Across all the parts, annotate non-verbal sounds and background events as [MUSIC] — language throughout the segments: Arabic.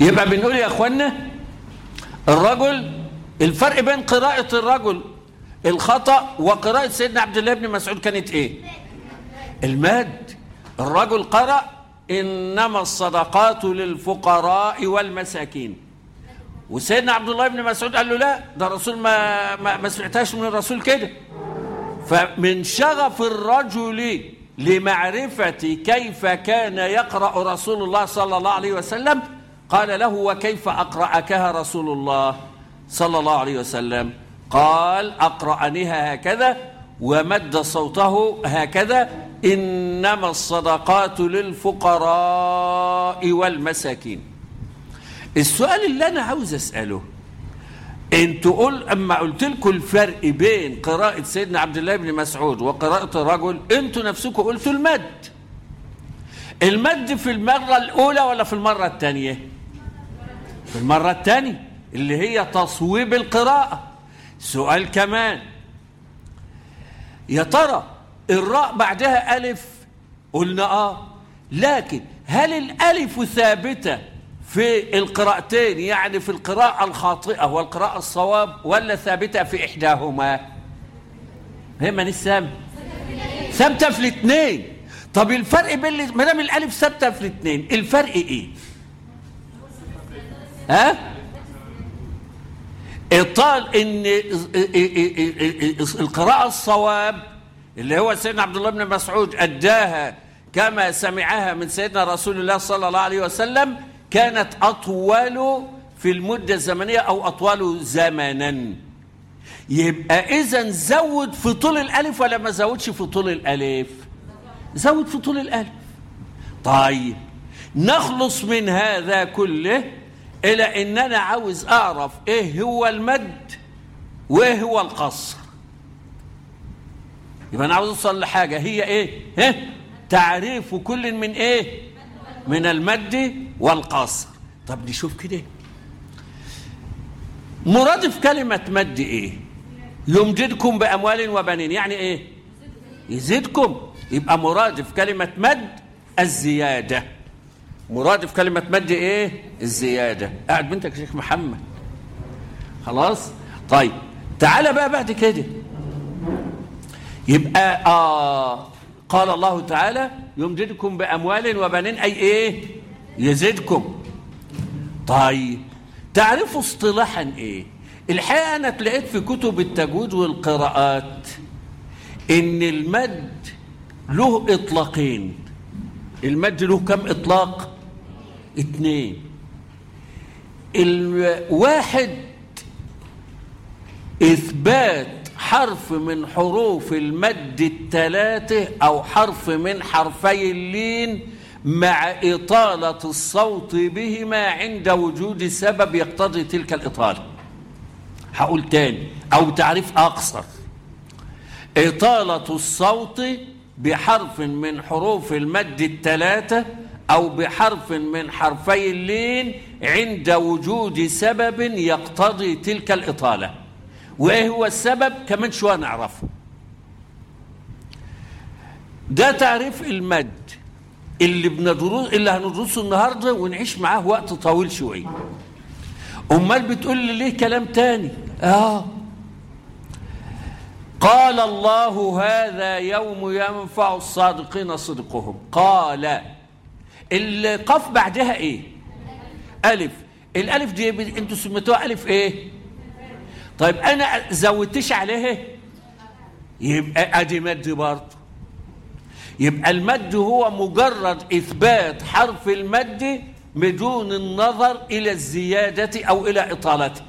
يبقى بنقول يا اخوانا الرجل الفرق بين قراءة الرجل الخطأ وقراءة سيدنا عبد الله بن مسعود كانت إيه؟ المد. الرجل قرأ إنما الصدقات للفقراء والمساكين. وسيدنا عبد الله بن مسعود قال له لا ده الرسول ما ما, ما سمعتهاش من الرسول كده. فمن شغف الرجل لمعرفة كيف كان يقرأ رسول الله صلى الله عليه وسلم قال له وكيف أقرأكها رسول الله صلى الله عليه وسلم؟ قال أقرأنيها هكذا ومد صوته هكذا. إنما الصدقات للفقراء والمساكين. السؤال اللي أنا عاوز أسأله أنتوا قول أما قلت لكم الفرق بين قراءة سيدنا عبد الله بن مسعود وقراءة الرجل أنتوا نفسكم قلتوا المد. المد في المرة الأولى ولا في المرة الثانية؟ في المرة الثانية اللي هي تصويب القراءة. سؤال كمان. يا ترى الراء بعدها ألف؟ قلنا آه. لكن هل الألف ثابتة في القراءتين؟ يعني في القراءة الخاطئة والقراءة الصواب ولا ثابتة في إحداهما؟ هي من السام ثابتة في الاثنين. طب الفرق بين ما دام الألف ثابتة في الاثنين الفرق إيه؟ ها؟ إطال إن القراءة الصواب اللي هو سيدنا عبد الله بن مسعود أداها كما سمعها من سيدنا رسول الله صلى الله عليه وسلم كانت أطول في المدة الزمنية أو أطول زمنا. يبقى إذا زود في طول الألف ولا ما زودش في طول الألف؟ زود في طول الألف. طيب نخلص من هذا كله إلى إن أنا عاوز أعرف إيه هو المد وإيه هو القصر يبقى أنا عاوز أوصل لحاجة هي إيه؟ ها؟ تعريف كل من إيه؟ من المد والقصر طب نشوف كده مرادف كلمة مد إيه؟ يمددكم بأموال وبنين يعني إيه؟ يزيدكم يبقى مرادف كلمة مد الزيادة مرادف كلمة مد إيه؟ الزيادة. قاعد بنتك شيخ محمد. خلاص؟ طيب تعالى بقى بعد كده. يبقى آه قال الله تعالى يمددكم بأموال وبنين أي إيه؟ يزيدكم طيب تعرفوا اصطلاحا إيه؟ الحقيقة أنا تلاقيت في كتب التجويد والقراءات إن المد له إطلاقين. المد له كم إطلاق؟ اتنين. الواحد إثبات حرف من حروف المد الثلاثة أو حرف من حرفي اللين مع إطالة الصوت بهما عند وجود سبب يقتضي تلك الإطالة. هقول تاني أو تعريف أقصر. إطالة الصوت بحرف من حروف المد الثلاثة أو بحرف من حرفي اللين عند وجود سبب يقتضي تلك الإطالة. وإيه هو السبب؟ كمان شوية نعرفه ده تعريف المد اللي بندرس اللي هندرسه النهارده ونعيش معاه وقت طويل شوية. أمال بتقول لي ليه كلام تاني؟ آه. قال الله هذا يوم ينفع الصادقين صدقهم. قال القاف بعدها إيه؟ ألف. الألف دي أنتوا سميتوها ألف إيه؟ طيب أنا زودتش عليها يبقى أدي مد برضه. يبقى المد هو مجرد إثبات حرف المد بدون النظر إلى الزيادة أو إلى اطالته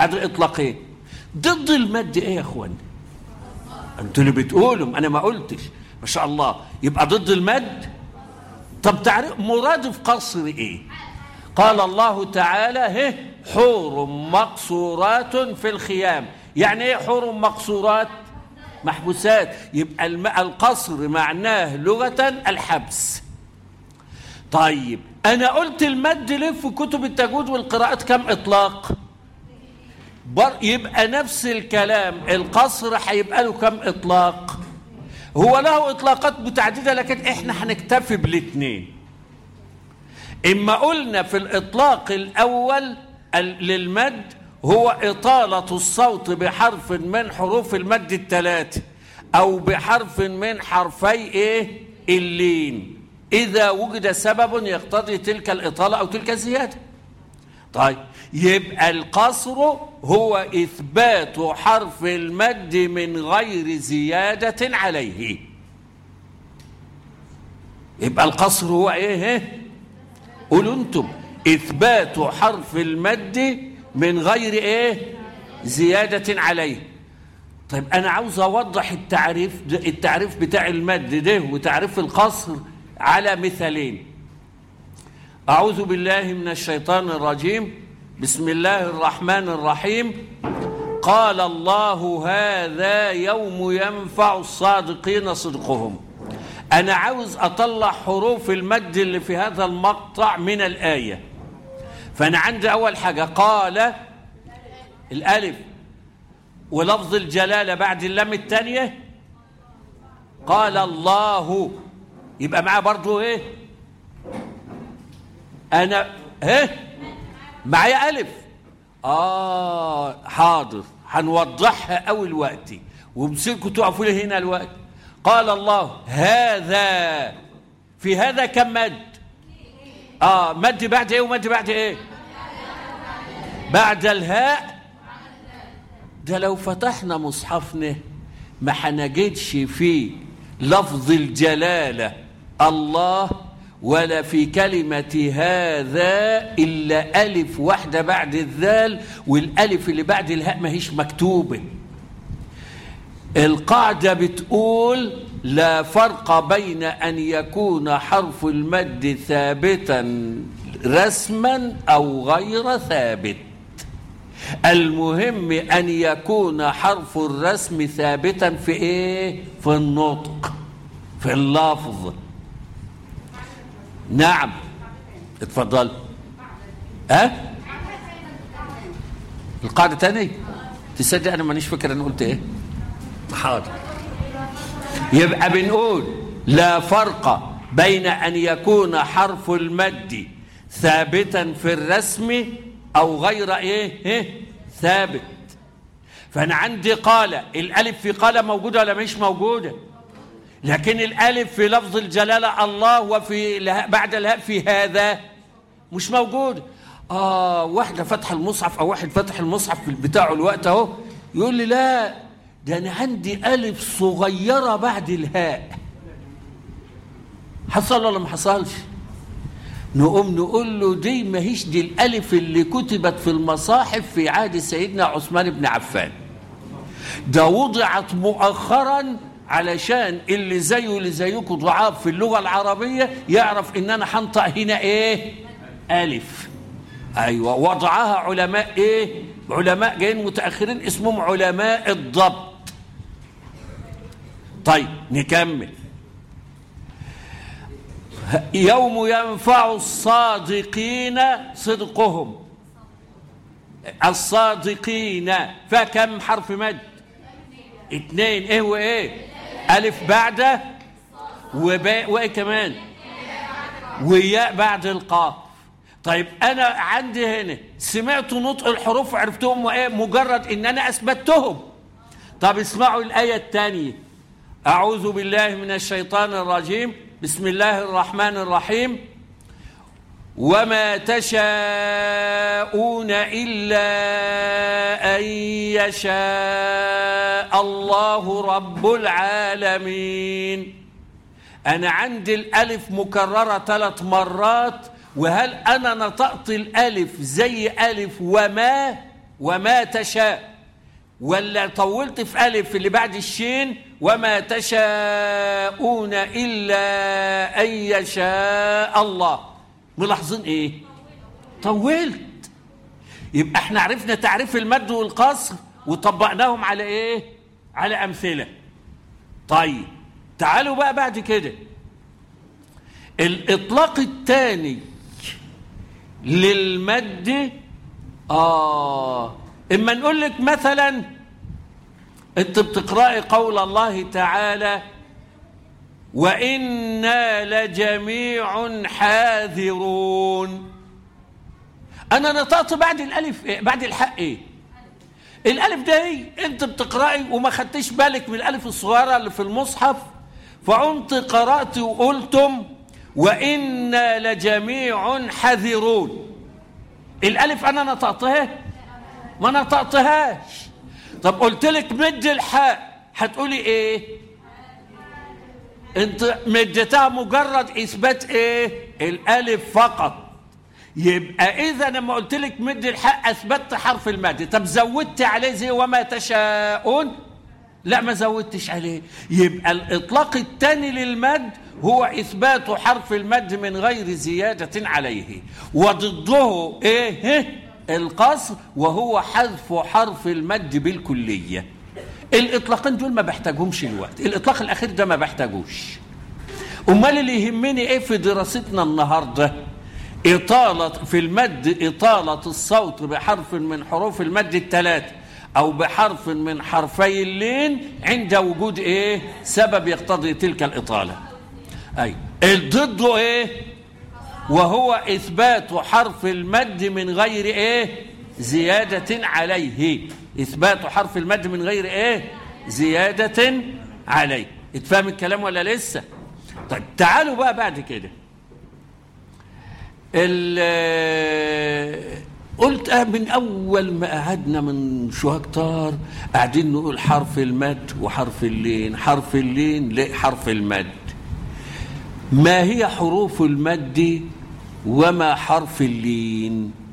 أدي إطلاقين. ضد المد إيه يا إخوان؟ أنتوا اللي بتقولوا أنا ما قلتش. ما شاء الله. يبقى ضد المد طب تعرف مرادف قصر إيه؟ قال الله تعالى هه حور مقصورات في الخيام. يعني إيه حور مقصورات؟ محبوسات. يبقى القصر معناه لغة الحبس. طيب أنا قلت المد ليه في كتب التجويد والقراءات كم إطلاق؟ بر يبقى نفس الكلام. القصر هيبقى له كم إطلاق؟ هو له إطلاقات متعددة لكن إحنا هنكتفي بالاثنين إما قلنا في الإطلاق الأول للمد هو إطالة الصوت بحرف من حروف المد الثلاثة أو بحرف من حرفي إيه؟ اللين. إذا وجد سبب يقتضي تلك الإطالة أو تلك الزيادة. طيب يبقى القصر هو إثبات حرف المد من غير زيادة عليه. يبقى القصر هو إيه؟ قولوا أنتم. إثبات حرف المد من غير إيه؟ زيادة عليه. طيب أنا عاوز أوضح التعريف التعريف بتاع المد ده وتعريف القصر على مثالين. أعوذ بالله من الشيطان الرجيم. بسم الله الرحمن الرحيم. قال الله هذا يوم ينفع الصادقين صدقهم. أنا عاوز أطلع حروف المد اللي في هذا المقطع من الآية. فأنا عندي أول حاجة. قال الألف ولفظ الجلالة بعد اللام الثانية قال الله. يبقى معاه برضو إيه؟ أنا إيه؟ معايا ألف. آه حاضر. هنوضحها اول وقت ومسكوا تقفوا لي هنا الوقت. قال الله هذا في هذا كم مد؟ آه مد بعد إيه ومد بعد إيه؟ بعد الهاء. ده لو فتحنا مصحفنا ما هنجدش فيه لفظ الجلالة. الله ولا في كلمة هذا إلا ألف واحدة بعد الذال والألف اللي بعد الهاء ما هيش مكتوبة القاعدة بتقول لا فرق بين أن يكون حرف المد ثابتا رسما أو غير ثابت. المهم أن يكون حرف الرسم ثابتا في إيه؟ في النطق في اللفظ. نعم. اتفضل. ها؟ القاعدة تاني؟ تصدق أنا مانيش فاكر أنا قلت إيه؟ حاضر. يبقى بنقول لا فرق بين أن يكون حرف المد ثابتا في الرسم أو غير إيه, إيه؟ ثابت. فأنا عندي قال الألف في قال موجودة ولا مش موجودة؟ لكن الألف في لفظ الجلالة الله وفي بعد الهاء في هذا مش موجود. آه واحدة فتح المصحف أو واحد فتح المصحف بتاعه الوقت أهو يقول لي لا ده أنا عندي ألف صغيرة بعد الهاء. حصل ولا ما حصلش؟ نقوم نقول له دي ما هيش دي الألف اللي كتبت في المصاحف في عهد سيدنا عثمان بن عفان. ده وضعت مؤخرا علشان اللي زيه اللي زيكم ضعاف في اللغة العربية يعرف إن أنا هنطق هنا إيه؟ ألف. أيوه. وضعها علماء إيه؟ علماء جايين متأخرين اسمهم علماء الضبط. طيب نكمل. يوم ينفع الصادقين صدقهم. الصادقين فكم حرف مد؟ اتنين إيه وايه ألف بعد وباء وإيه كمان؟ وياء بعد القاف. طيب أنا عندي هنا سمعت نطق الحروف وعرفتهم وإيه؟ مجرد إن أنا أثبتهم. طب اسمعوا الآية الثانية. أعوذ بالله من الشيطان الرجيم. بسم الله الرحمن الرحيم. وما تشاءون إلا أن يشاء الله رب العالمين. أنا عندي الألف مكررة ثلاث مرات وهل أنا نطقت الألف زي ألف وما؟ وما تشاء ولا طولت في ألف اللي بعد الشين؟ وما تشاءون إلا أن يشاء الله. ملاحظين إيه؟ طولت. يبقى إحنا عرفنا تعريف المد والقصر وطبقناهم على إيه؟ على أمثلة. طيب تعالوا بقى بعد كده. الإطلاق الثاني للمد آه إما نقول لك مثلا أنت بتقرأي قول الله تعالى وإنا لجميع حاذرون. أنا نطقت بعد الألف إيه؟ بعد الحق إيه؟ الألف ده إيه؟ أنت بتقرأي وما خدتش بالك من الألف الصغيرة اللي في المصحف؟ فقمت قرأت وقلتم وإنا لجميع حذرون الألف أنا نطقتها؟ ما نطقتهاش. طب قلت لك مد الحاء هتقولي إيه؟ انت مدتها مجرد اثبات إيه؟ الالف فقط. يبقى إذا لما قلت لك مد الحق أثبتت حرف المد. طب زودت عليه زي وما تشاءون؟ لا ما زودتش عليه. يبقى الإطلاق الثاني للمد هو إثبات حرف المد من غير زيادة عليه. وضده إيه؟ القصر وهو حذف حرف المد بالكلية. الاطلاقين دول ما بحتاجهمش الوقت. الإطلاق الأخير ده ما بحتاجوش. أمال اللي يهمني إيه في دراستنا النهارده؟ إطالة في المد إطالة الصوت بحرف من حروف المد الثلاثه أو بحرف من حرفي اللين عند وجود إيه؟ سبب يقتضي تلك الإطالة. أي. ضده إيه؟ وهو إثبات حرف المد من غير إيه؟ زيادة عليه. إثبات حرف المد من غير إيه؟ زيادة عليه. اتفهم الكلام ولا لسه؟ طيب تعالوا بقى بعد كده. قلت آه من أول ما قعدنا من شوية كتار قاعدين نقول حرف المد وحرف اللين. حرف اللين لا حرف المد. ما هي حروف المد وما حرف اللين؟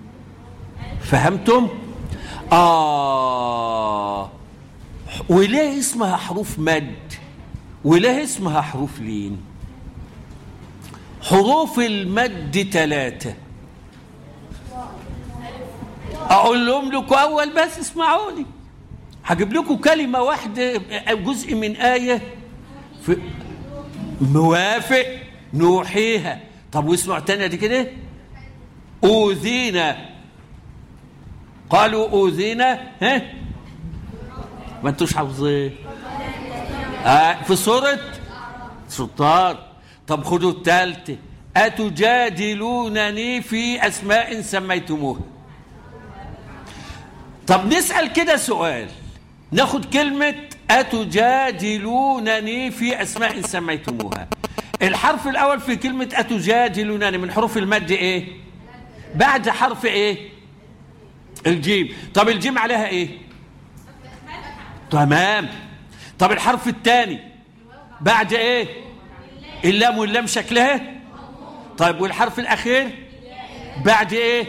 فهمتم؟ آه. وليه اسمها حروف مد وليه اسمها حروف لين. حروف المد ثلاثة أقول لهم لكم أول بس اسمعوني. هجيب لكم كلمة واحدة جزء من آية. في موافق؟ نوحيها. طب واسمعوا تانية دي كده. أوذينا. قالوا أوذينا ها؟ ما أنتوش حافظين. آه في سورة سلطان طب خدوا الثالثة أتجادلونني في أسماء سميتموها. طب نسأل كده سؤال. ناخد كلمة أتجادلونني في أسماء سميتموها. الحرف الأول في كلمة أتجادلونني من حروف المد إيه؟ بعد حرف إيه؟ الجيم. طب الجيم عليها إيه؟ تمام. طب الحرف الثاني بعد إيه؟ اللام واللام شكلها؟ طيب والحرف الأخير بعد إيه؟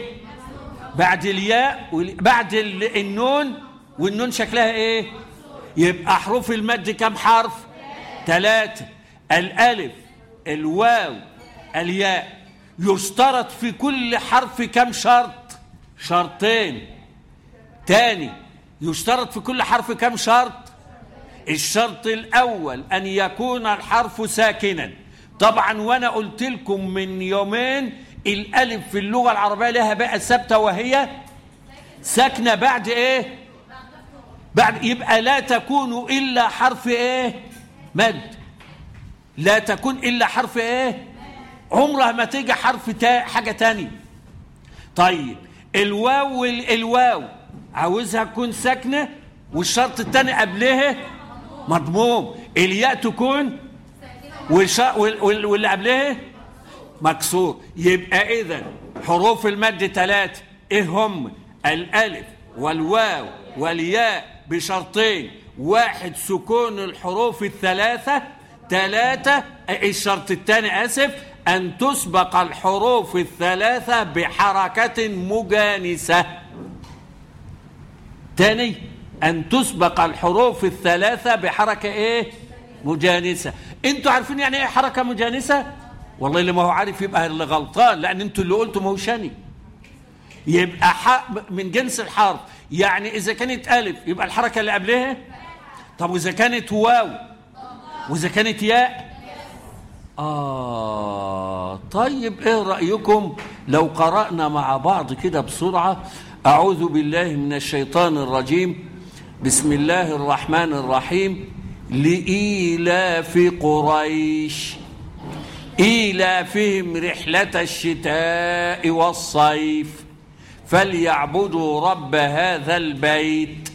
بعد الياء بعد النون والنون شكلها إيه؟ يبقى حروف المد كم حرف؟ ثلاثة الألف الواو الياء. يشترط في كل حرف كم شرط؟ شرطين. تاني يشترط في كل حرف كم شرط؟ الشرط الأول أن يكون الحرف ساكنا. طبعا وأنا قلت لكم من يومين الألف في اللغة العربية لها بقى ثابتة وهي ساكنة. بعد إيه؟ بعد يبقى لا تكون إلا حرف إيه؟ مد. لا تكون إلا حرف إيه؟ عمرها ما تيجي حرف تا حاجة تانية. طيب الواو الواو. عاوزها تكون ساكنة والشرط الثاني قبلها مضموم. الياء تكون واللي قبلها مكسور. يبقى إذا حروف المد ثلاثة إيه هم الألف والواو والياء بشرطين. واحد سكون الحروف الثلاثة. ثلاثة الشرط الثاني آسف. أن تسبق الحروف الثلاثة بحركة مجانسة. تاني أن تسبق الحروف الثلاثة بحركة إيه؟ مجانسة. أنتوا عارفين يعني إيه حركة مجانسة؟ والله اللي ما هو عارف يبقى اللي غلطان لأن أنتوا اللي قلتوا ما هو شاني يبقى من جنس الحرف. يعني إذا كانت ألف يبقى الحركة اللي قبلها؟ طب وإذا كانت واو؟ وإذا كانت ياء؟ آه طيب إيه رأيكم؟ لو قرأنا مع بعض كده بسرعة أعوذ بالله من الشيطان الرجيم بسم الله الرحمن الرحيم لإيلاف قريش إيلافهم رحلة الشتاء والصيف فليعبدوا رب هذا البيت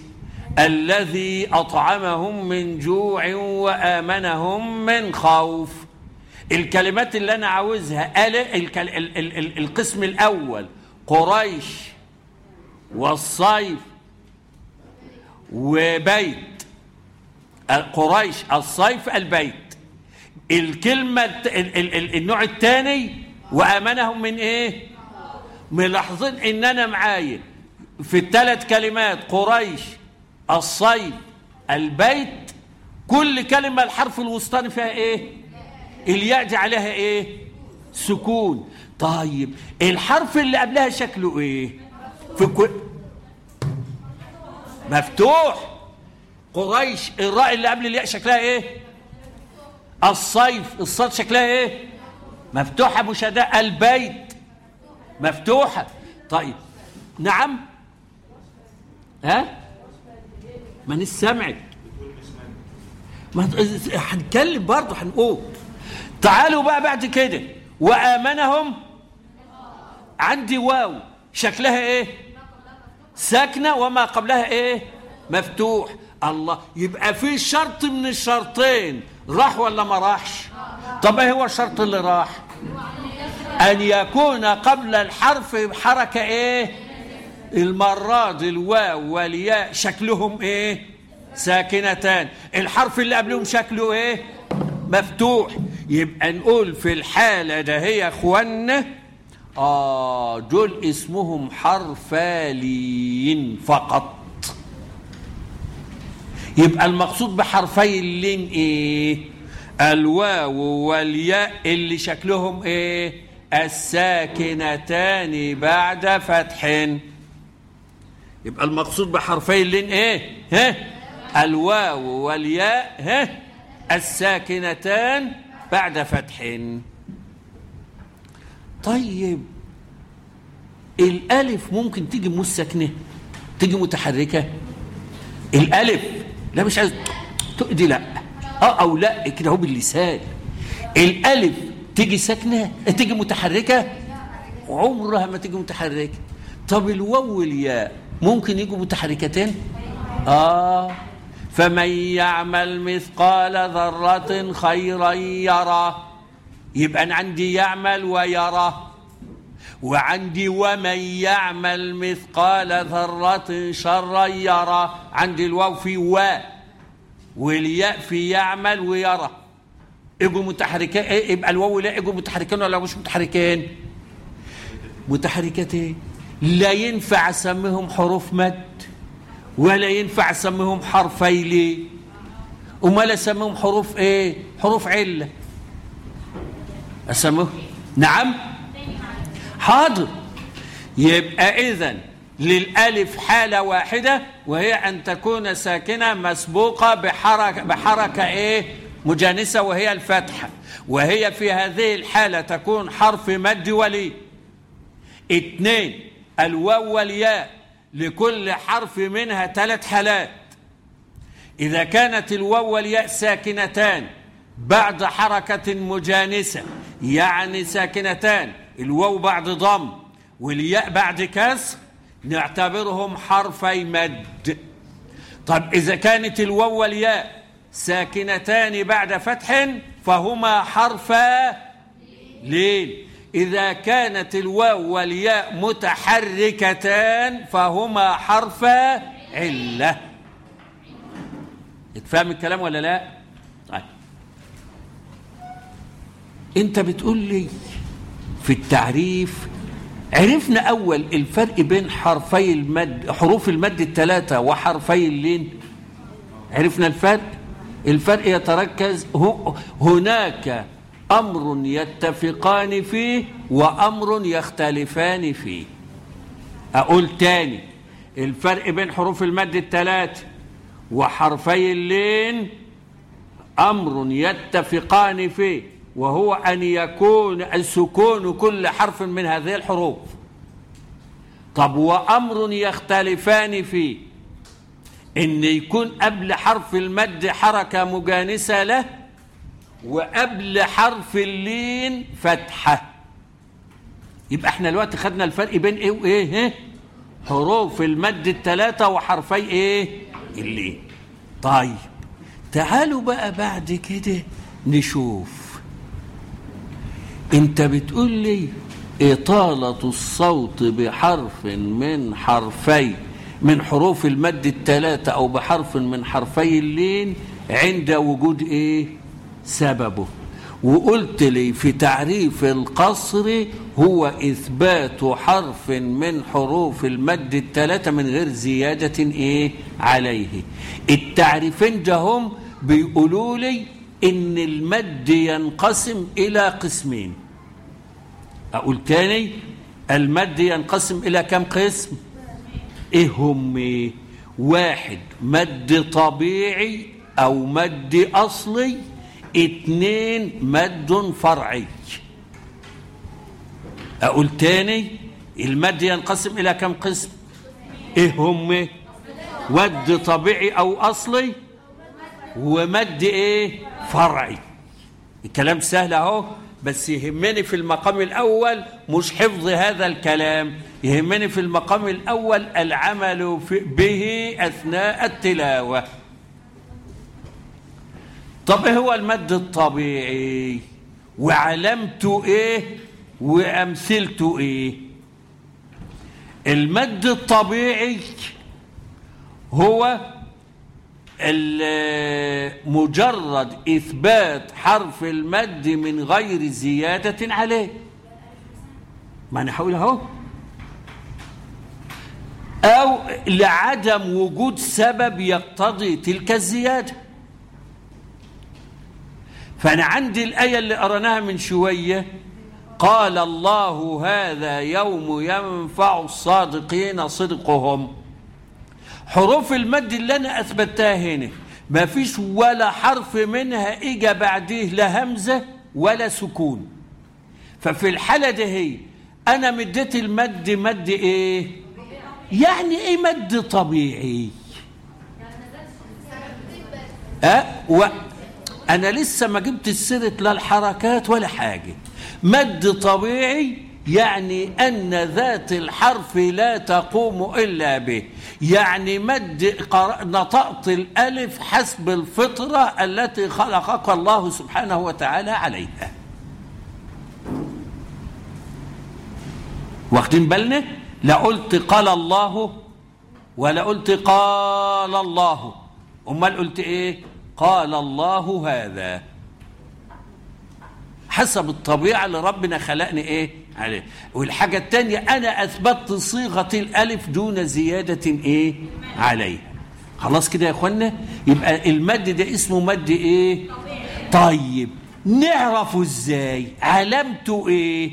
الذي أطعمهم من جوع وآمنهم من خوف. الكلمات اللي أنا عاوزها القسم الأول قريش والصيف وبيت. قريش الصيف البيت. الكلمة النوع الثاني وآمنهم من إيه؟ ملاحظين إن أنا معايا في الثلاث كلمات قريش الصيف البيت كل كلمة الحرف الوسطاني فيها إيه؟ الياء دي عليها إيه؟ سكون. طيب الحرف اللي قبلها شكله إيه؟ في كل مفتوح. قريش الراء اللي قبل الياء شكلها إيه؟ الصيف. الصاد شكلها إيه؟ مفتوحة. مشادة البيت. مفتوحة. طيب نعم. ها؟ ما نسمعك ما هنتكلم برضه هنقول. تعالوا بقى بعد كده. وآمنهم. عندي واو. شكلها إيه؟ ساكنة. وما قبلها إيه؟ مفتوح. الله. يبقى في شرط من الشرطين. راح ولا ما راحش؟ طب إيه هو الشرط اللي راح؟ أن يكون قبل الحرف حركة إيه؟ المرة دي الواو والياء شكلهم إيه؟ ساكنتان. الحرف اللي قبلهم شكله إيه؟ مفتوح. يبقى نقول في الحالة ده هي اخوانا آه دول اسمهم حرفالين فقط. يبقى المقصود بحرفي اللين إيه؟ الواو والياء اللي شكلهم إيه؟ الساكنتان بعد فتح. يبقى المقصود بحرفي اللين إيه؟ ها؟ الواو والياء ها؟ الساكنتان بعد فتح. طيب الألف ممكن تيجي مسكنة تيجي متحركة. الألف لا مش عايز دي لا. آه أو لا كده هو باللسان. الألف تيجي ساكنة تيجي متحركة؟ عمرها ما تيجي متحركة. طب الواو والياء ممكن يجوا متحركتين؟ آه. فمن يعمل مثقال ذرة خيرا يرى يبقى أنا عندي يعمل ويرى. وعندي ومن يعمل مثقال ذرة شرا يرى عندي الواو في و والياء في يعمل ويرى. اجوا متحركين إيه يبقى الواو والياء اجوا متحركين ولا مش متحركين متحركتين. لا ينفع أسميهم حروف مد. ولا ينفع أسميهم حرفي ليه وما أسميهم حروف إيه؟ حروف عله اسميهم نعم. حاضر. يبقى اذا للألف حالة واحدة وهي أن تكون ساكنة مسبوقة بحركه بحركة إيه؟ مجانسة وهي الفتحه وهي في هذه الحالة تكون حرف مد ولي. اثنين الواو والياء. لكل حرف منها ثلاث حالات. إذا كانت الواو والياء ساكنتان بعد حركة مجانسة يعني ساكنتان الواو بعد ضم والياء بعد كسر نعتبرهم حرفي مد. طب إذا كانت الواو والياء ساكنتان بعد فتح فهما حرفا لين. إذا كانت الواو والياء متحركتان فهما حرفا علة. اتفهم الكلام ولا لا؟ طيب. أنت بتقول لي في التعريف عرفنا أول الفرق بين حرفي المد حروف المد الثلاثة وحرفي اللين. عرفنا الفرق؟ الفرق يتركز هناك أمر يتفقان فيه وأمر يختلفان فيه. أقول تاني الفرق بين حروف المد الثلاثة وحرفي اللين أمر يتفقان فيه وهو أن يكون السكون كل حرف من هذه الحروف. طب وأمر يختلفان فيه؟ إن يكون قبل حرف المد حركة مجانسة له وقبل حرف اللين فتحة يبقى إحنا دلوقتي خدنا الفرق بين إيه وإيه ها؟ حروف المد الثلاثة وحرفي إيه اللين طيب تعالوا بقى بعد كده نشوف انت بتقول لي إطالة الصوت بحرف من حرفي من حروف المد الثلاثة أو بحرف من حرفي اللين عند وجود إيه؟ سببه. وقلت لي في تعريف القصر هو إثبات حرف من حروف المد الثلاثة من غير زيادة إيه؟ عليه. التعريفين جهم بيقولوا لي إن المد ينقسم إلى قسمين. أقول تاني المد ينقسم إلى كم قسم؟ إيه هم؟ واحد مد طبيعي أو مد أصلي اتنين مد فرعي. أقول تاني المد ينقسم إلى كم قسم؟ إيه هم؟ مد طبيعي أو أصلي ومد إيه؟ فرعي. الكلام سهل أهو بس يهمني في المقام الأول مش حفظ هذا الكلام يهمني في المقام الأول العمل به أثناء التلاوة. طب إيه هو المد الطبيعي؟ وعلامته إيه؟ وامثلته إيه؟ المد الطبيعي هو مجرد إثبات حرف المد من غير زيادة عليه. ما أنا هقول أهو. أو لعدم وجود سبب يقتضي تلك الزيادة. فأنا عندي الآية اللي قرناها من شوية. قال الله هذا يوم ينفع الصادقين صدقهم. حروف المد اللي أنا أثبتها هنا ما فيش ولا حرف منها إجا بعديه لا همزة ولا سكون. ففي الحالة دي هي أنا مديت المد مد إيه؟ يعني إيه مد طبيعي؟ أه؟ و أنا لسه ما جبت السيرة لا الحركات ولا حاجة. مد طبيعي يعني أن ذات الحرف لا تقوم إلا به. يعني مد نطقت الألف حسب الفطرة التي خلقك الله سبحانه وتعالى عليها. واخدين بالنا؟ لا قلت قال الله ولا قلت قال الله. أمال قلت إيه؟ قال الله هذا. حسب الطبيعة اللي ربنا خلقني إيه؟ عليه. والحاجة التانية أنا أثبتت صيغة الألف دون زيادة إيه؟ عليها خلاص كده يا اخوانا يبقى المد ده اسمه مد إيه؟ طيب نعرفه إزاي؟ علامته إيه؟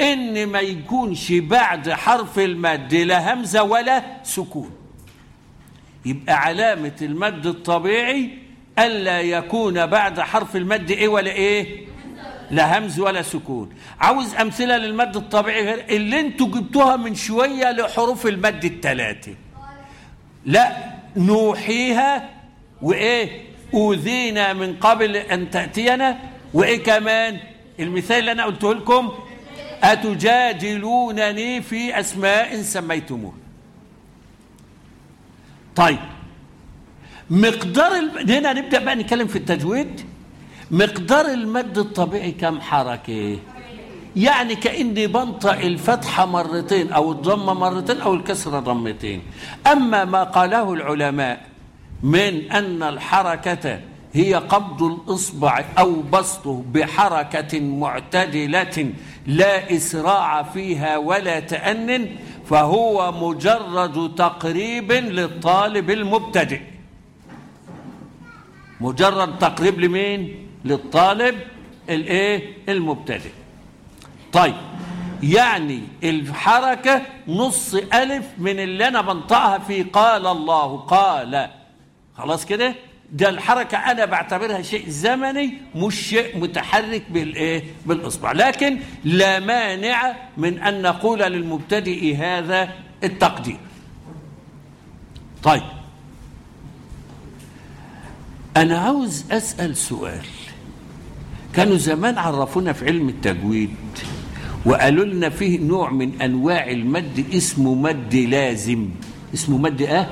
إن ما يكونش بعد حرف المد لا همزة ولا سكون. يبقى علامة المد الطبيعي ألا يكون بعد حرف المد إيه ولا إيه؟ لا همز ولا سكون. عاوز أمثلة للمد الطبيعي غير اللي أنتوا جبتوها من شوية لحروف المد الثلاثة لا نوحيها وإيه؟ أوذينا من قبل أن تأتينا وإيه كمان؟ المثال اللي أنا قلته لكم أتجادلونني في أسماء سميتموه طيب مقدار الم... هنا نبدأ بقى نتكلم في التجويد. مقدار المد الطبيعي كم حركة؟ يعني كأني بنطق الفتحة مرتين أو الضمة مرتين أو الكسرة ضمتين. أما ما قاله العلماء من أن الحركة هي قبض الإصبع أو بسطه بحركة معتدلة لا إسراع فيها ولا تأنن فهو مجرد تقريب للطالب المبتدئ. مجرد تقريب لمين؟ للطالب الايه؟ المبتدئ. طيب يعني الحركة نص ألف من اللي أنا بنطقها في قال الله قال. خلاص كده؟ ده الحركة أنا بعتبرها شيء زمني مش شيء متحرك بالإيه؟ بالإصبع. لكن لا مانع من أن نقول للمبتدئ هذا التقدير. طيب أنا عاوز أسأل سؤال. كانوا زمان عرفونا في علم التجويد وقالوا لنا فيه نوع من أنواع المد اسمه مد لازم. اسمه مد أه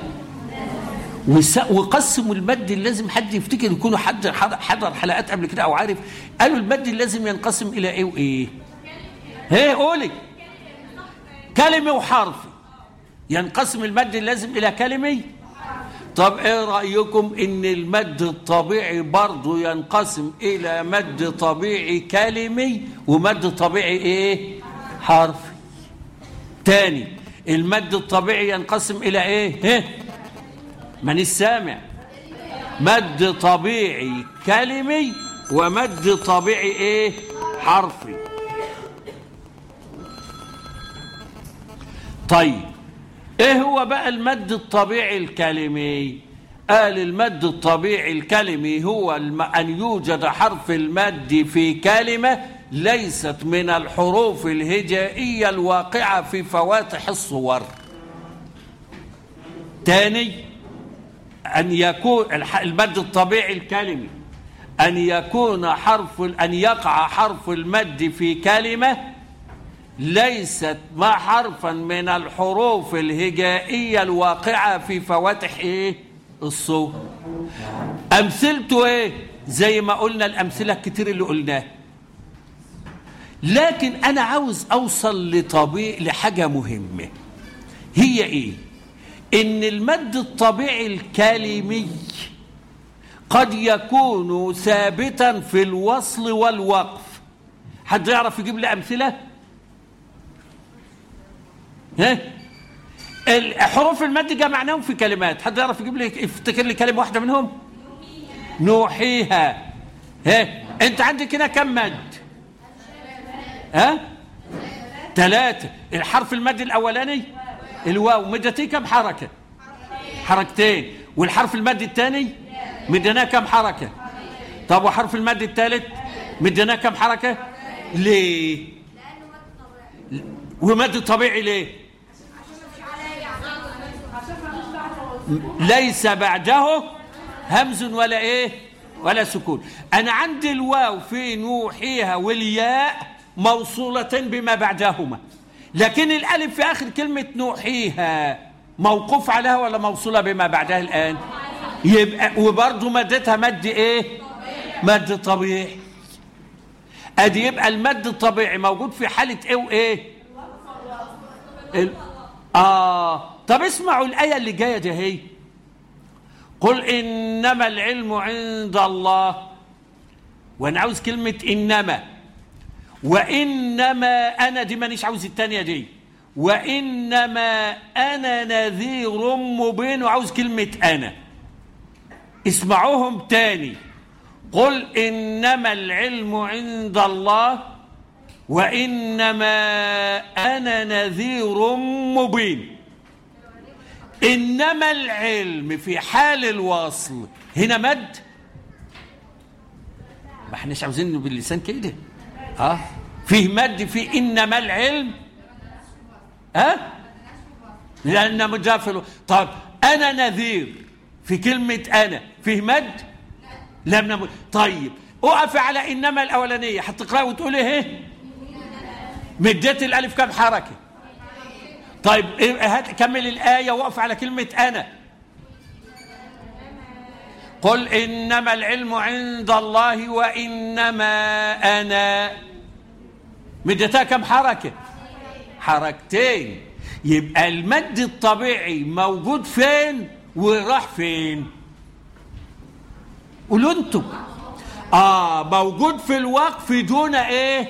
وقسموا المد اللازم حد يفتكر يكونوا حد حضر حلقات قبل كده أو عارف. قالوا المد اللازم ينقسم إلى إيه وإيه؟ هي قولي. كلمة وحرف. ينقسم المد اللازم إلى كلمة طب إيه رأيكم ان المد الطبيعي برضه ينقسم إلى مد طبيعي كلمي ومد طبيعي إيه؟ حرفي. تاني المد الطبيعي ينقسم إلى إيه؟ هه من السامع. مد طبيعي كلمي ومد طبيعي إيه؟ حرفي. طيب إيه هو بقى المد الطبيعي الكلمي قال المد الطبيعي الكلمي هو. أن يوجد حرف المد في كلمة ليست من الحروف الهجائية الواقعة في فواتح الصور تاني أن يكون المد الطبيعي الكلمي أن يكون حرف أن يقع حرف المد في كلمة ليست ما حرفا من الحروف الهجائية الواقعة في فواتح إيه؟ الصور أمثلته إيه؟ زي ما قلنا الأمثلة الكتير اللي قلناها لكن أنا عاوز أوصل لطبيعي لحاجة مهمة هي إيه؟ إن المد الطبيعي الكلمي قد يكون ثابتا في الوصل والوقف حد يعرف يجيب لي أمثلة ها؟ ال- حروف المد جمعناهم في كلمات. حد يعرف يجيب لي يفتكر لي كلمة واحدة منهم؟ نوحيها. ها؟ انت عندك هنا كم مد؟ ها؟ ثلاثة. الحرف المد الأولاني؟ الواو. مدتي كم حركة؟ حركتين. والحرف المد الثاني؟ مدناه كم حركة؟ طب وحرف المد الثالث؟ مدناه كم حركة؟ ليه؟ ومد طبيعي ليه؟ ليس بعده همز ولا إيه؟ ولا سكون. أنا عندي الواو في نوحيها والياء موصولة بما بعدهما. لكن الألف في آخر كلمة نوحيها موقوف عليها ولا موصولة بما بعدها الآن؟ يبقى وبرضه مادتها مد إيه؟ مد طبيعي. ادي يبقى المد الطبيعي موجود في حالة إيه وإيه. آه. طب اسمعوا الآية اللي جاية دي اهي. قل إنما العلم عند الله. وأنا عاوز كلمة إنما. وإنما أنا دي مانيش عاوز الثانية دي. وإنما أنا نذير مبين وعاوز كلمة أنا. اسمعوهم تاني. قل إنما العلم عند الله. وإنما أنا نذير مبين. إنما العلم في حال الوصل هنا مد. ما إحناش عاوزين باللسان كده. آه فيه مد في إنما العلم. ها؟ لأن مجافل. طب أنا نذير. في كلمة أنا. فيه مد؟ لم نمد. طيب أقف على إنما الأولانية. هتقرا وتقول إيه؟ مديت الألف كم حركة؟ طيب هات كمل الآية وقف على كلمة أنا. قل إنما العلم عند الله وإنما أنا. مدتها كم حركة؟ حركتين. يبقى المد الطبيعي موجود فين وراح فين؟ قولوا أنتم آه موجود في الوقف دون إيه؟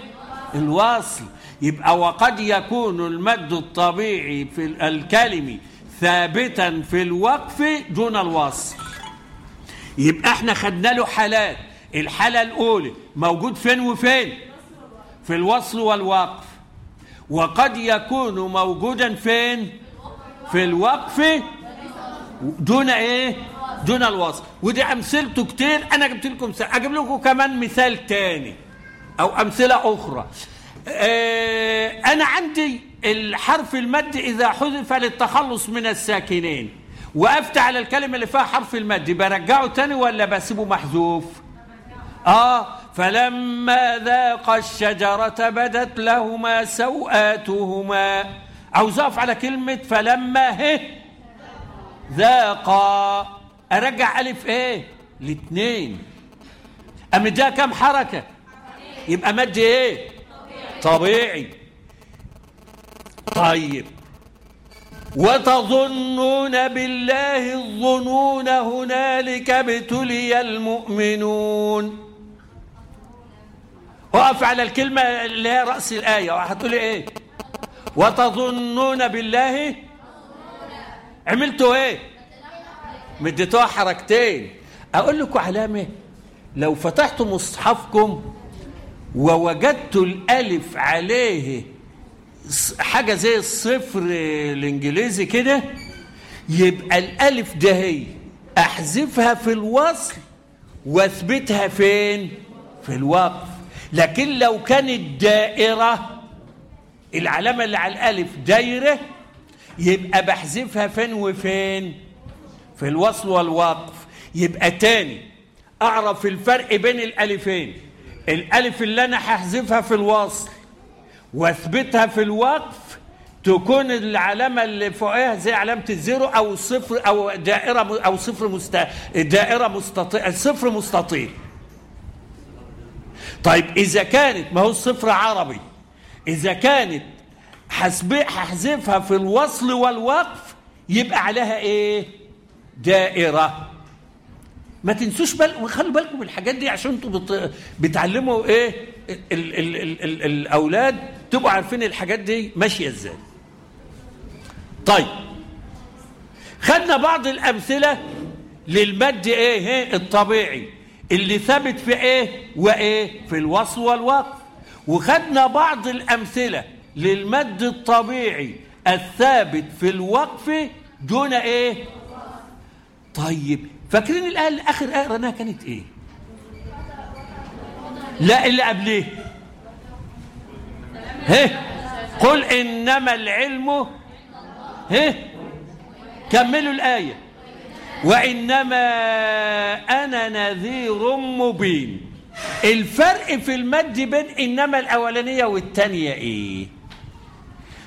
الوصل. يبقى وقد يكون المد الطبيعي في الكلمي ثابتا في الوقف دون الوصل يبقى إحنا خدنا له حالات. الحالة الأولى موجود فين وفين؟ في الوصل والوقف. وقد يكون موجودا فين؟ في الوقف دون إيه؟ دون الوصل ودي أمثلته كتير. أنا جبت لكم. أجيب لكم كمان مثال تاني أو أمثلة أخرى. آه أنا عندي الحرف المد إذا حذف للتخلص من الساكنين. وقفت على الكلمة اللي فيها حرف المد برجعه تاني ولا بسيبه محذوف؟ آه فلما ذاق الشجرة بدت لهما سوآتهما. عاوز أقف على كلمة فلما هي ذاقا. أرجع ألف إيه؟ الاثنين أم ده كم حركة؟ يبقى مد إيه؟ طبيعي. طيب. وتظنون بالله الظنون هنالك ابتلي المؤمنون. وقف على الكلمة اللي هي رأس الآية. وهتقولي إيه؟ وتظنون بالله. عملتوا إيه؟ مديتوها حركتين. أقول لكم علامة. لو فتحتوا مصحفكم ووجدتوا الألف عليه حاجة زي الصفر الإنجليزي كده يبقى الألف ده هي. أحذفها في الوصل وأثبتها فين؟ في الوقف. لكن لو كانت دائرة العلامة اللي على الألف دايرة يبقى بحذفها فين وفين؟ في الوصل والوقف. يبقى تاني. أعرف الفرق بين الألفين. الألف اللي أنا هحذفها في الوصل واثبتها في الوقف تكون العلامة اللي فوقها زي علامة الزيرو أو الصفر أو دائرة أو صفر مست... دائرة مستطيل صفر مستطيل. طيب إذا كانت ما هو الصفر عربي. إذا كانت هحذفها في الوصل والوقف يبقى عليها إيه؟ دائرة. ما تنسوش بل خلوا بالكم من الحاجات دي عشان أنتوا بت... بتعلموا إيه ال... ال... ال... ال... الاولاد تبقوا عارفين الحاجات دي ماشية إزاي. طيب خدنا بعض الأمثلة للمد إيه, إيه الطبيعي اللي ثابت في إيه وايه في الوصل والوقف. وخدنا بعض الأمثلة للمد الطبيعي الثابت في الوقف دون إيه؟ طيب فاكرين الآية اللي آخر آية قرناها كانت إيه؟ لا اللي قبليه. هه قل إنما العلم هه كملوا الآية. وإنما أنا نذير مبين. الفرق في المد بين إنما الأولانية والثانية إيه؟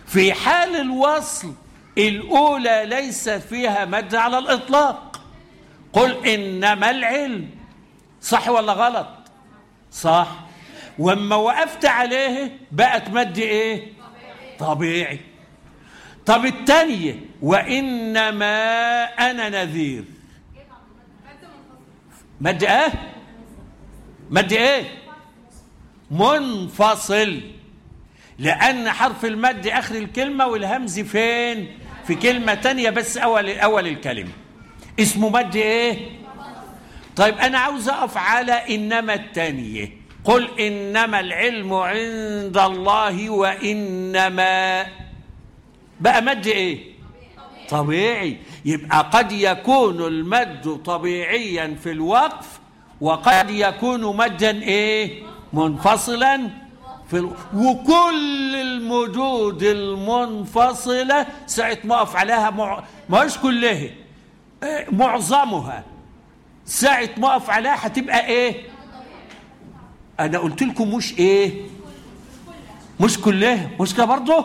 في حال الوصل الأولى ليس فيها مد على الإطلاق. قل إنما العلم. صح ولا غلط؟ صح. واما وقفت عليه بقت مد إيه؟ طبيعي. طب التانية وإنما أنا نذير. مد إيه؟ مد إيه؟ منفصل. لأن حرف المد آخر الكلمة والهمز فين؟ في كلمة تانية بس أول أول الكلمة. اسمه مد إيه؟ طيب أنا عاوز اقف على انما الثانية قل انما العلم عند الله وانما. بقى مد إيه؟ طبيعي. يبقى قد يكون المد طبيعيا في الوقف وقد يكون مدا إيه؟ منفصلا في ال... وكل المدود المنفصلة ساعة ما اقف عليها مع... مش كلها. معظمها. ساعة ما اقف عليها هتبقى إيه؟ أنا قلت لكم مش إيه؟ مش كلها مش كده برضه؟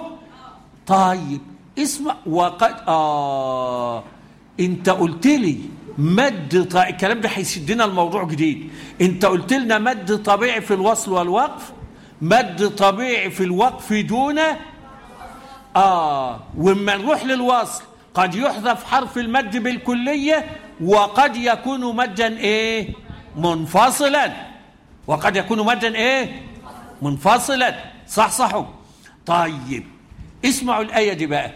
طيب اسمع وقد آه أنت قلت لي مد طبيعي الكلام ده هيشدنا الموضوع جديد. أنت قلت لنا مد طبيعي في الوصل والوقف مد طبيعي في الوقف دون آه وأما نروح للوصل قد يحذف حرف المد بالكلية وقد يكون مدا إيه؟ منفصلا. وقد يكون مدا إيه؟ منفصلا. صح صح طيب اسمعوا الآية دي بقى.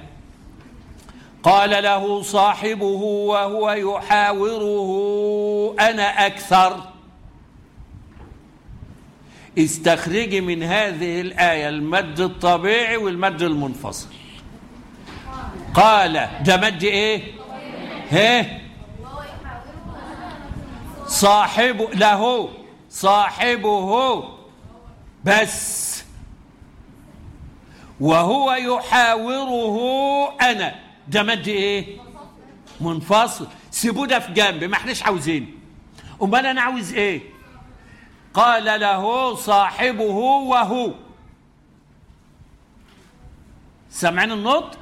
قال له صاحبه وهو يحاوره أنا أكثر. استخرجي من هذه الآية المد الطبيعي والمد المنفصل. قال ده مد إيه؟ ها؟ صاحبه له صاحبه بس. وهو يحاوره أنا. ده مد إيه؟ منفصل. سيبوه ده في جنب ما إحناش عاوزين. أمال أنا عاوز إيه؟ قال له صاحبه وهو. سامعين النطق؟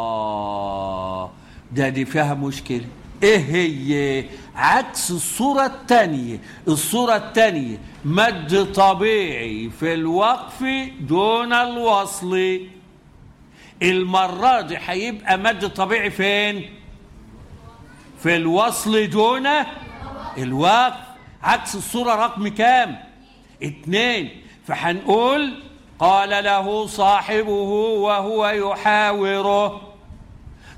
آه ده دي فيها مشكلة. إيه هي؟ عكس الصورة الثانية الصورة الثانية مد طبيعي في الوقف دون الوصل. المرة دي هيبقى مد طبيعي فين؟ في الوصل دون الوقف. عكس الصورة رقم كام؟ اتنين. فهنقول قال له صاحبه وهو يحاوره.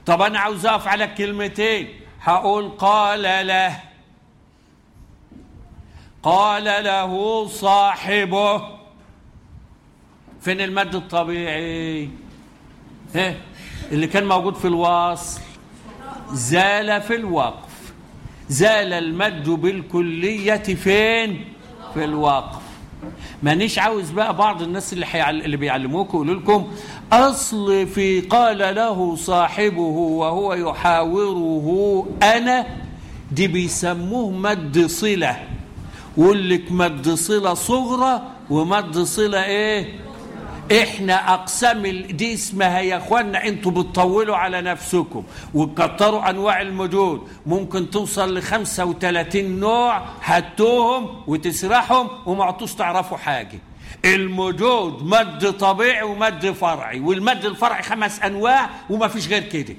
طب أنا عاوز أقف على الكلمتين. هقول قال له. قال له صاحبه. فين المد الطبيعي؟ ها؟ اللي كان موجود في الوصل. زال في الوقف. زال المد بالكلية فين؟ في الوقف. مانيش عاوز بقى بعض الناس اللي حيعل... اللي بيعلموكم يقولوا لكم أصل في قال له صاحبه وهو يحاوره أنا دي بيسموه مد صلة يقول لك مد صلة صغرى ومد صلة إيه؟ إحنا أقسام دي اسمها يا اخوانا أنتوا بتطولوا على نفسكم وتكتروا أنواع المدود ممكن توصل ل 35 نوع هاتوهم وتسرحهم وما عطوش تعرفوا حاجة. المدود مد طبيعي ومد فرعي والمد الفرعي خمس أنواع وما فيش غير كده.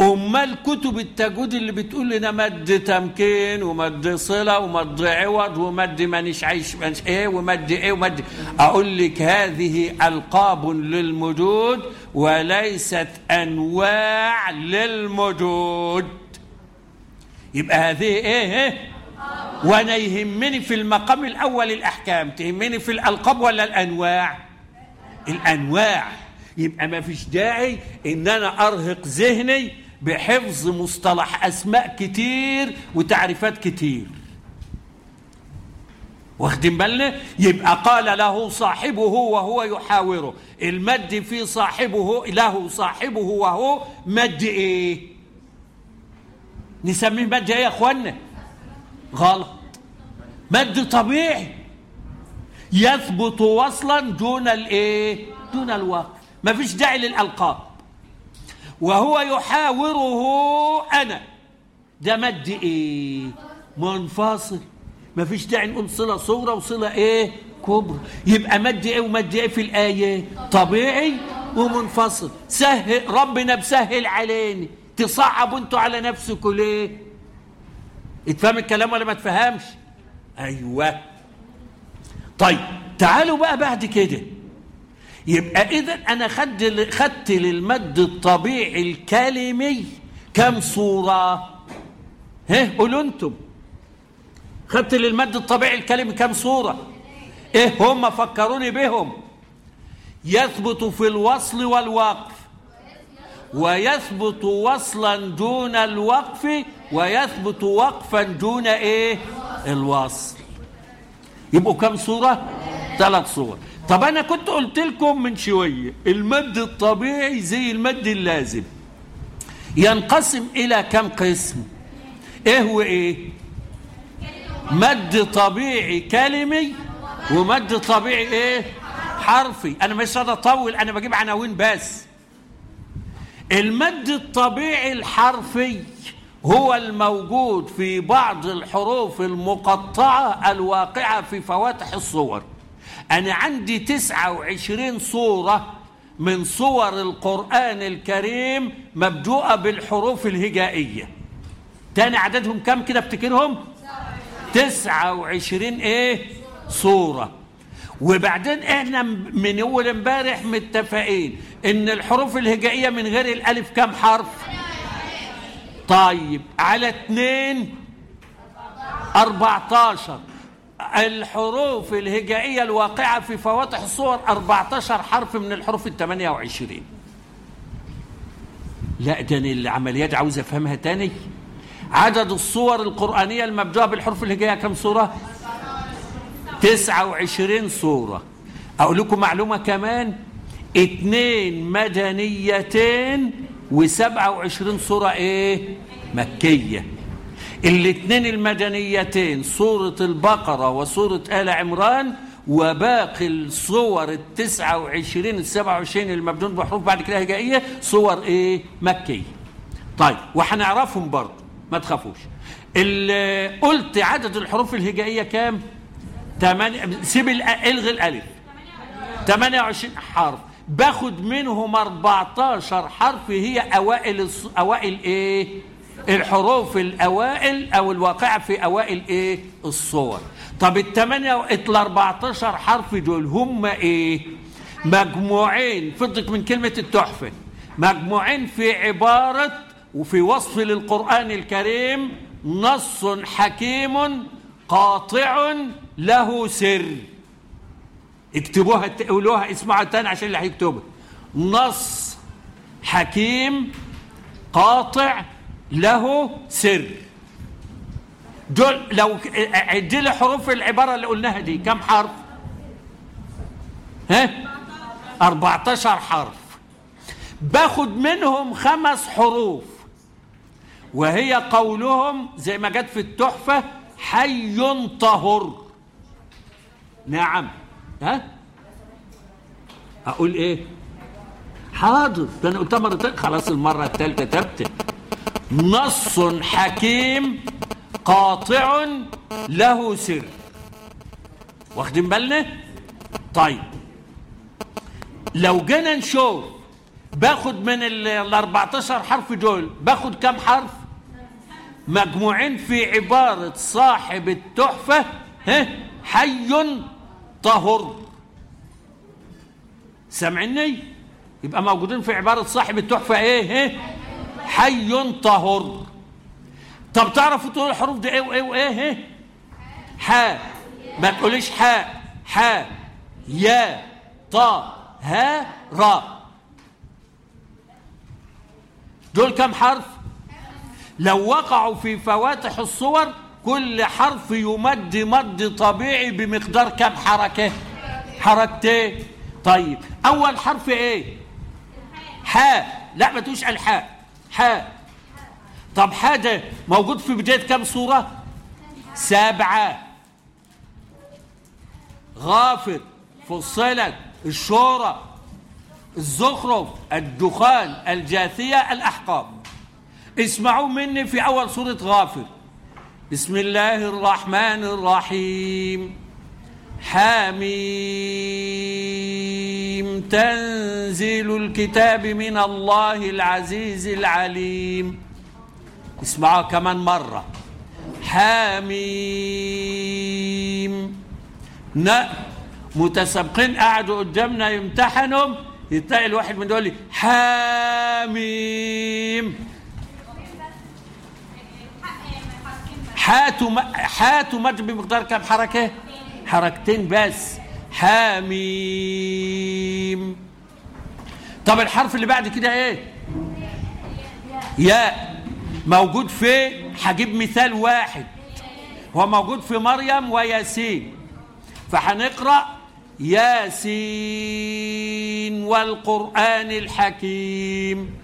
أمال كتب التجويد اللي بتقول لنا مد تمكين ومد صلة ومد عوض ومد مانيش عايش مانيش إيه ومد إيه ومد. أقول لك هذه ألقاب للمدود وليست أنواع للمدود يبقى هذه إيه, إيه؟ وأنا يهمني في المقام الأول الأحكام تهمني في الألقاب ولا الأنواع؟ الأنواع. يبقى ما فيش داعي إن أنا أرهق ذهني بحفظ مصطلح أسماء كتير وتعريفات كتير. واخدين بالنا؟ يبقى قال له صاحبه وهو يحاوره. المد في صاحبه له صاحبه وهو مد إيه؟ نسميه مد إيه يا اخوانا غلط. مد طبيعي. يثبت وصلا دون الإيه؟ دون الوقف ما فيش داعي للألقاب. وهو يحاوره أنا. ده مد إيه؟ منفصل. ما فيش داعي نقول صلة صغرى وصلة إيه؟ كبرى. يبقى مد إيه ومد إيه في الآية؟ طبيعي ومنفصل. سهل ربنا مسهل علينا تصعبوا أنتوا على نفسكم ليه؟ اتفهم الكلام ولا ما تفهمش؟ أيوه. طيب تعالوا بقى بعد كده. يبقى اذا أنا خدت خدت للمد الطبيعي الكلمي كم صورة؟ ها قولوا أنتم. خدت للمد الطبيعي الكلمي كم صورة؟ إيه هم فكروني بهم. يثبت في الوصل والوقف. ويثبت وصلا دون الوقف ويثبت وقفا دون إيه؟ الوصل. يبقوا كم صورة؟ ثلاث صور. طب أنا كنت قلت لكم من شوية المد الطبيعي زي المد اللازم. ينقسم إلى كم قسم؟ إيه وايه مد طبيعي كلمي ومد طبيعي إيه؟ حرفي. أنا مش أطول أنا بجيب عناوين بس. المد الطبيعي الحرفي هو الموجود في بعض الحروف المقطعة الواقعة في فواتح الصور. أنا عندي تسعة وعشرين صورة من صور القرآن الكريم مبدوءة بالحروف الهجائية. تاني عددهم كم كده افتكرهم؟ تسعة وعشرين إيه؟ صورة. وبعدين إحنا من أول امبارح متفقين إن الحروف الهجائية من غير الألف كم حرف؟ طيب على اتنين أربعتاشر. الحروف الهجائية الواقعة في فواتح الصور 14 حرف من الحروف ال 28 لا ده العمليات عاوز أفهمها تاني. عدد الصور القرآنية المبدوءة بالحروف الهجائية كم صورة؟ 29 صورة. أقول لكم معلومة كمان. اتنين مدنيتين و27 سورة إيه؟ مكية. الاثنين المدنيتين سورة البقرة وسورة آل عمران وباقي الصور التسعة وعشرين السبعة وعشرين المبدون بحروف بعد كده هجائية صور إيه؟ مكية. طيب وهنعرفهم برضه ما تخافوش. قلت عدد الحروف الهجائية كام؟ تمانية سيب إلغي الألف. 28 حرف. باخد منهم 14 حرف هي أوائل الص... أوائل إيه؟ الحروف الأوائل أو الواقعة في أوائل إيه؟ الصور. طب الثمانية ال 14 حرف دول هم إيه؟ مجموعين. فضلك من كلمة التحفة. مجموعين في عبارة وفي وصف للقرآن الكريم. نص حكيم قاطع له سر. اكتبوها تقولوها اسمعوا تاني عشان اللي هيكتبها نص حكيم قاطع له سر. دول لو عد لي حروف العبارة اللي قلناها دي. كم حرف؟ ها؟ 14 حرف. باخد منهم خمس حروف. وهي قولهم زي ما جت في التحفة حي طهر. نعم. ها؟ أقول إيه؟ حاضر. ده أنا قلتها مرتين. خلاص المرة الثالثه تبت نص حكيم قاطع له سر. واخدين بالنا؟ طيب. لو جينا نشوف باخد من ال 14 حرف دول باخد كم حرف؟ مجموعين في عبارة صاحب التحفة ها؟ حي طهر. سامعني يبقى موجودين في عبارة صاحب التحفة إيه؟ ها؟ حي طهر. طب تعرفوا تقول الحروف دي إيه وإيه وإيه؟ إيه حاء. ما تقوليش حاء. حاء. يا. طا. ها. را. دول كم حرف؟ لو وقعوا في فواتح الصور كل حرف يمد مد طبيعي بمقدار كم حركة؟ حركتين. طيب أول حرف إيه؟ حاء. لا ما تقولش الحاء. حاء طب حاجة موجود في بداية كم صورة؟ سبعة. غافر فصلت الشورى الزخرف الدخان الجاثية الأحقاب. اسمعوا مني في أول سورة غافر. بسم الله الرحمن الرحيم. حاميم تنزيل الكتاب من الله العزيز العليم. اسمعوها كمان مرة. حاميم ن متسابقين قعدوا قدامنا يمتحنوا. يتلاقي الواحد من دول حاميم حاتوا حاتوا مد بمقدار كم حركة؟ حركتين بس. حاميم. طب الحرف اللي بعد كده إيه؟ ياء. موجود في هجيب مثال واحد. هو موجود في مريم وياسين. فهنقرأ ياسين والقرآن الحكيم.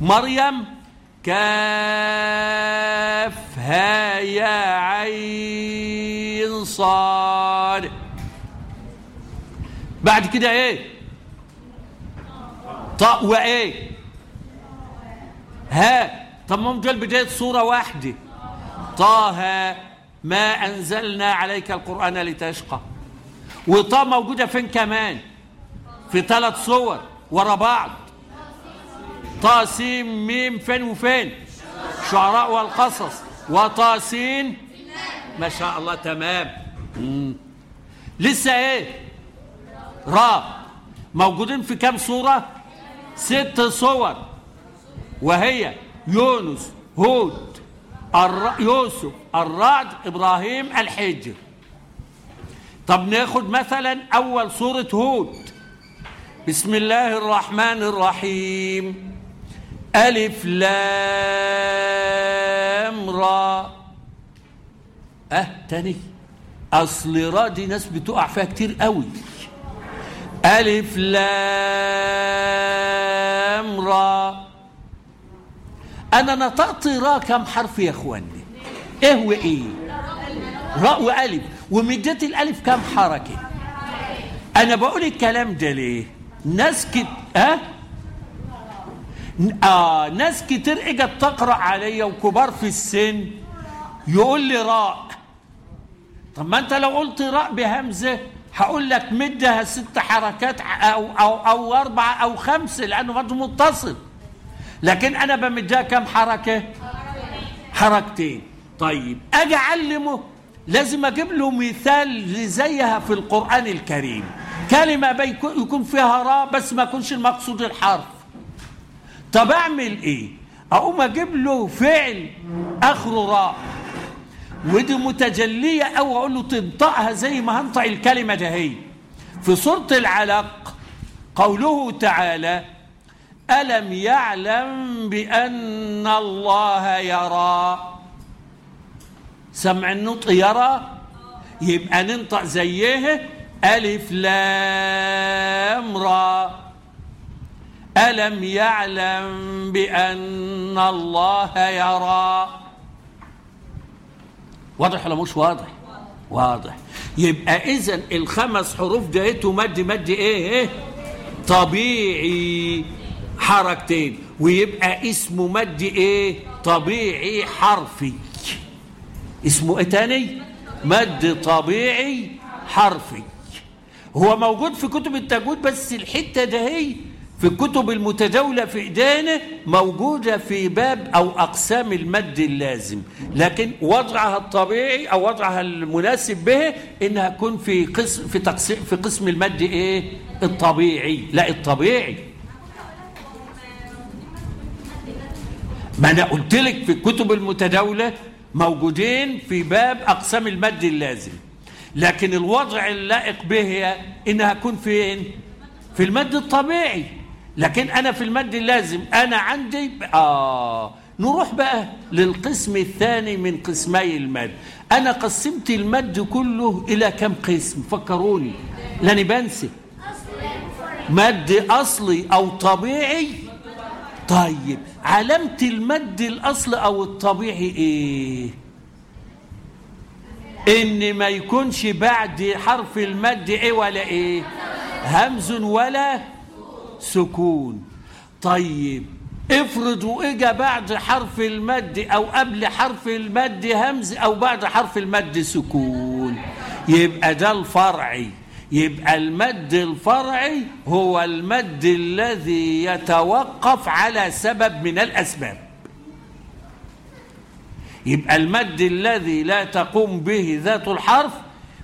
مريم كاف ها يا عين صاد. بعد كده إيه؟ طاء وإيه؟ ها. طب ما دول بداية صورة واحدة. طه ما أنزلنا عليك القرآن لتشقى. وطاء موجودة فين كمان؟ في ثلاث صور ورا بعض. طاسيم ميم فين وفين؟ شعراء والقصص. وطاسين؟ ما شاء الله تمام. لسه إيه؟ را. موجودين في كام صورة؟ ست صور. وهي يونس هود الر... يوسف الرعد إبراهيم الحجر. طب ناخد مثلا أول صورة هود. بسم الله الرحمن الرحيم. ألف لام را. أه تاني. أصل را دي ناس بتقع فيها كتير قوي. ألف لام را. أنا نطقت راء كم حرف يا إخواني؟ إيه وايه راء وألف. ومديت الألف كم حركة؟ أنا بقول الكلام ده ليه؟ ناس كت ها آه ناس كتير إجت تقرأ عليا وكبار في السن يقول لي راء. طب ما أنت لو قلت راء بهمزة هقول لك مدها ست حركات أو أو أو أربعة أو خمسة لأنه برضه متصل. لكن أنا بمدها كم حركة؟ حركتين. طيب أجي أعلمه. لازم أجيب له مثال زيها في القرآن الكريم. بيكون يكون فيها راء بس ما يكونش المقصود الحرف. طب اعمل إيه؟ اقوم أجيب له فعل اخره راء. ودي متجلية أو أقول له تنطقها زي ما هنطق الكلمة ده هي في سورة العلق قوله تعالى ألم يعلم بأن الله يرى؟ سمع النطق يرى؟ يبقى ننطق زيه ألف لام را. ألم يعلم بأن الله يرى؟ واضح ولا مش واضح؟ واضح. يبقى إذا الخمس حروف دهيته مد مد إيه؟ إيه؟ طبيعي. حركتين. ويبقى اسمه مد إيه؟ طبيعي حرفي. اسمه إيه تاني؟ مد طبيعي حرفي. هو موجود في كتب التجويد بس الحتة ده هي في الكتب المتداولة في إيدينا موجودة في باب أو أقسام المد اللازم. لكن وضعها الطبيعي أو وضعها المناسب به إنها تكون في قسم في تقسيم في قسم المد إيه؟ الطبيعي. لا الطبيعي. ما أنا قلت لك في الكتب المتداولة موجودين في باب أقسام المد اللازم. لكن الوضع اللائق به إنها تكون فين؟ في المد الطبيعي. لكن أنا في المد اللازم أنا عندي آه نروح بقى للقسم الثاني من قسمي المد. أنا قسمت المد كله إلى كم قسم؟ فكروني. لاني بنسى. مد أصلي أو طبيعي؟ طيب علامة المد الاصلي أو الطبيعي إيه؟ إن ما يكونش بعد حرف المد إيه ولا إيه؟ همز ولا سكون. طيب افرض وإجا بعد حرف المد أو قبل حرف المد همز أو بعد حرف المد سكون. يبقى ده الفرعي. يبقى المد الفرعي هو المد الذي يتوقف على سبب من الأسباب. يبقى المد الذي لا تقوم به ذات الحرف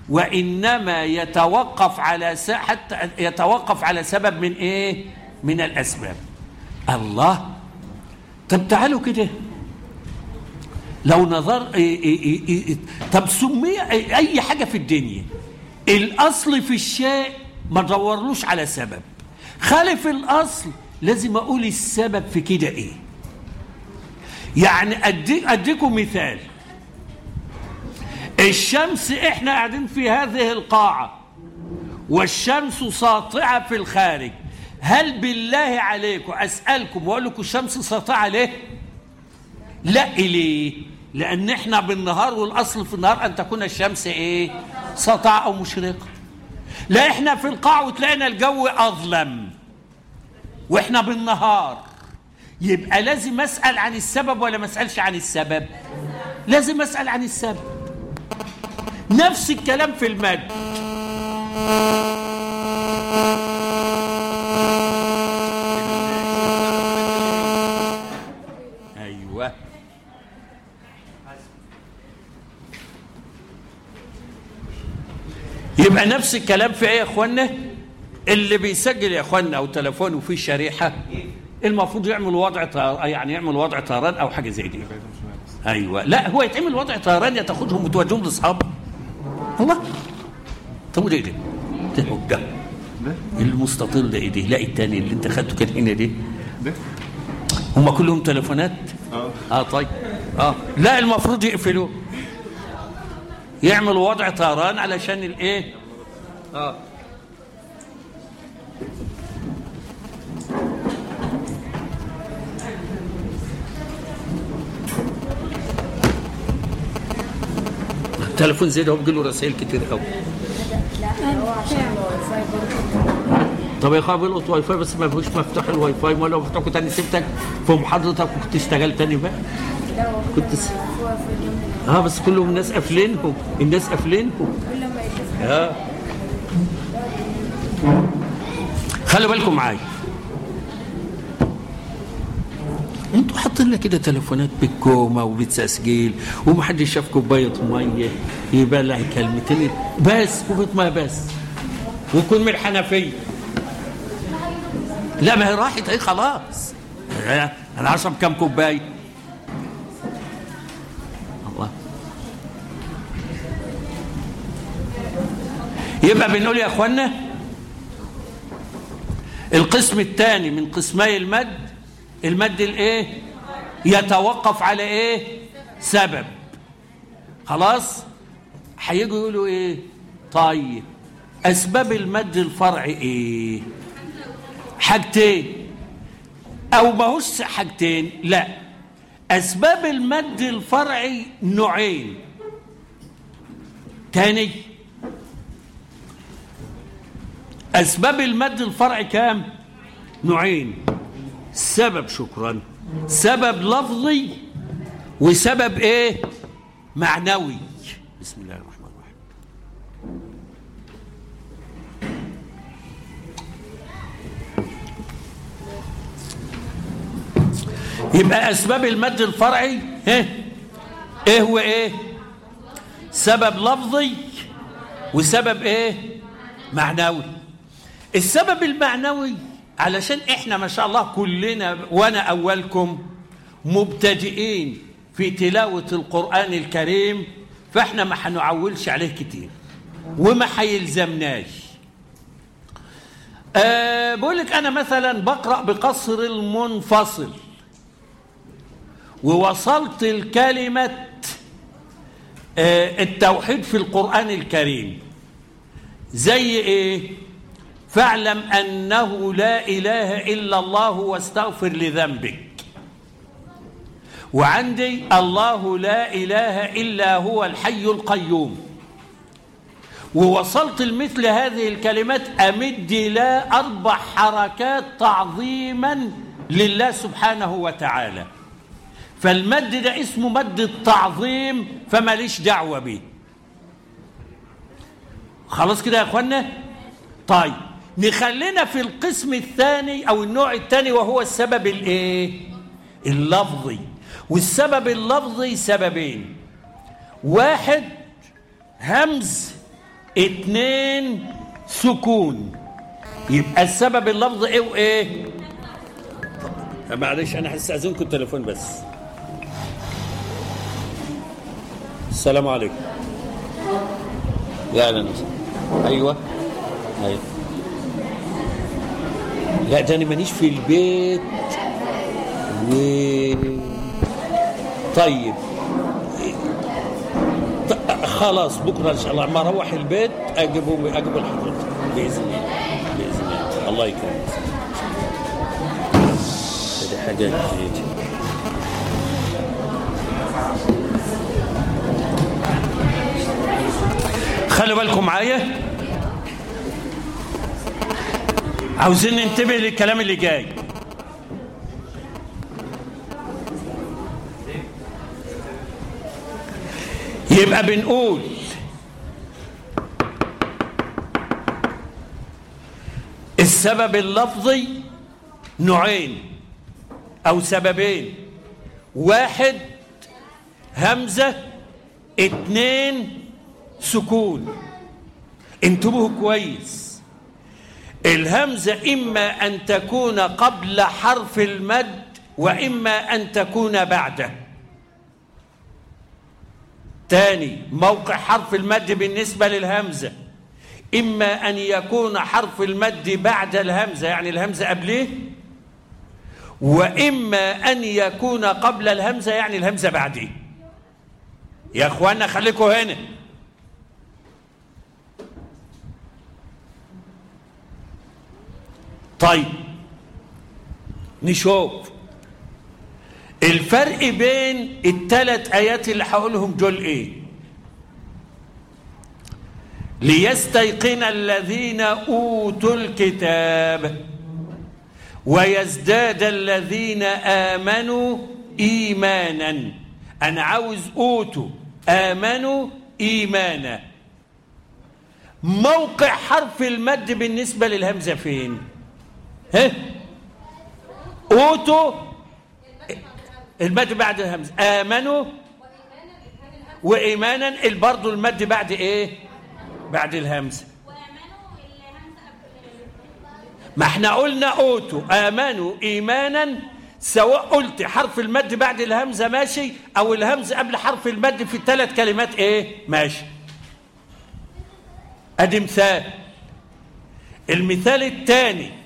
وإنما يتوقف على. حتى يتوقف على سبب من إيه؟ من الأسباب. الله. طب تعالوا كده. لو نظر إيه إيه إيه طب سمي أي حاجة في الدنيا. الأصل في الشيء ما تدورلوش على سبب. خالف الأصل لازم أقول السبب في كده إيه. يعني أدي أديكم مثال. الشمس إحنا قاعدين في هذه القاعة والشمس ساطعة في الخارج. هل بالله عليكم أسألكم وأقول لكم الشمس ساطعة ليه؟ لا ليه لأن إحنا بالنهار والأصل في النهار أن تكون الشمس إيه؟ ساطعة أو مشرقة. لا إحنا في القاع وتلاقينا الجو أظلم وإحنا بالنهار. يبقى لازم أسأل عن السبب ولا ما أسألش عن السبب؟ لازم أسأل عن السبب. نفس الكلام في المد أيوه. يبقى نفس الكلام في إيه يا اخوانا اللي بيسجل يا اخوانا أو تليفونه فيه شريحة المفروض يعمل وضع يعني يعمل وضع طيران أو حاجة زي دي. أيوه. لا هو يتعمل وضع طيران يا تاخدهم وتوديهم لأصحابه. الله. طب وده إيه ده؟ ده ده؟ المستطيل ده ده؟ لا التاني اللي أنت خدته كان هنا ده ده؟ هم كلهم تليفونات؟ آه. آه طيب. آه. لا المفروض يقفلوه. يعملوا وضع طيران علشان الإيه؟ آه. تليفون زي ده هو بيجيله رسائل كتير قوي. طب يا أخويا بيلقط واي فاي بس ما فيهوش مفتاح الواي فاي. ما لو مفتاحه تاني سبتك في محاضرتك وكنت اشتغلت تاني بقى. كنت س... آه بس كلهم الناس قافلينهم الناس قافلينهم. آه خلوا بالكم معايا. أنتوا حاطين لنا كده تليفونات بالكومه وبتسجيل ومحدش شاف كوبايه مية يبلع كلمتين بس كوبايه ميه بس. ويكون من الحنفية. لا ما هي راحت اهي خلاص. أنا اشرب كام كوباية. الله. يبقى بنقول يا اخوانا القسم الثاني من قسمي المد المد الايه يتوقف على إيه سبب خلاص هيجوا يقولوا إيه طيب اسباب المد الفرعي إيه حاجتين أو ماهوش حاجتين لا اسباب المد الفرعي نوعين تاني اسباب المد الفرعي كام نوعين سبب شكرا سبب لفظي وسبب إيه؟ معنوي. بسم الله الرحمن الرحيم. يبقى أسباب المد الفرعي إيه؟ إيه هو إيه؟ سبب لفظي وسبب إيه؟ معنوي. السبب المعنوي علشان إحنا ما شاء الله كلنا وأنا أولكم مبتدئين في تلاوة القرآن الكريم فإحنا ما هنعولش عليه كتير وما هيلزمناش أه بقول لك أنا مثلا بقرأ بقصر المنفصل ووصلت الكلمة أه التوحيد في القرآن الكريم. زي إيه؟ فاعلم أنه لا إله إلا الله واستغفر لذنبك. وعندي الله لا إله إلا هو الحي القيوم. ووصلت لمثل هذه الكلمات أمد لا أربع حركات تعظيما لله سبحانه وتعالى. فالمد ده اسمه مد التعظيم فماليش دعوة به خلاص كده يا اخوانا طيب نخلينا في القسم الثاني أو النوع الثاني وهو السبب الإيه؟ اللفظي. والسبب اللفظي سببين. واحد همز. اتنين سكون. يبقى السبب اللفظي إيه وإيه؟ معلش أنا هستاذنكم التليفون بس. السلام عليكم. يا أهلا أيوه. أيوه. لا ده أنا مانيش في البيت. و طيب. خلاص بكرة إن شاء الله. لما أروح البيت أجيبه أجيبه لحضرتك. بإذن الله. بإذن الله. الله يكرمك. دي حاجة جديدة. خلوا بالكم معايا. عاوزين ننتبه للكلام اللي جاي. يبقى بنقول السبب اللفظي نوعين أو سببين. واحد همزة اتنين سكون. انتبهوا كويس. الهمزة إما أن تكون قبل حرف المد وإما أن تكون بعده. تاني موقع حرف المد بالنسبة للهمزة. إما أن يكون حرف المد بعد الهمزة يعني الهمزة قبله وإما أن يكون قبل الهمزة يعني الهمزة بعده يا أخوانا خليكم هنا. طيب نشوف. الفرق بين الثلاث آيات اللي هقولهم دول إيه؟ ليستيقن الذين أوتوا الكتاب ويزداد الذين آمنوا إيمانا. أنا عاوز أوتوا آمنوا إيمانا. موقع حرف المد بالنسبة للهمزة فين؟ ها؟ أوتوا المد بعد الهمزة. آمنوا وإيمانا برضه المد بعد إيه؟ بعد الهمزة. ما إحنا قلنا أوتوا آمنوا إيمانا سواء قلت حرف المد بعد الهمزة ماشي أو الهمزة قبل حرف المد في الثلاث كلمات إيه؟ ماشي. أدي مثال. المثال الثاني.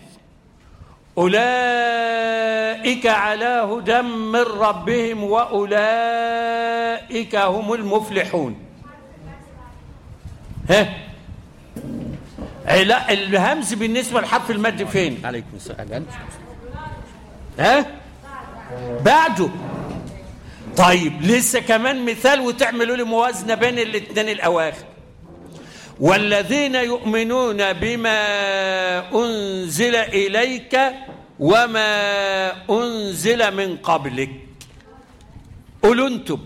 أولئك على هدى من ربهم وأولئك هم المفلحون. ها؟ الهمز بالنسبة لحرف المد فين؟ عليكم السلام. ها؟ بعده. طيب لسه كمان مثال وتعملوا لي موازنة بين الاثنين الأواخر. والذين يؤمنون بما أنزل إليك وما أنزل من قبلك. قولوا أنتم.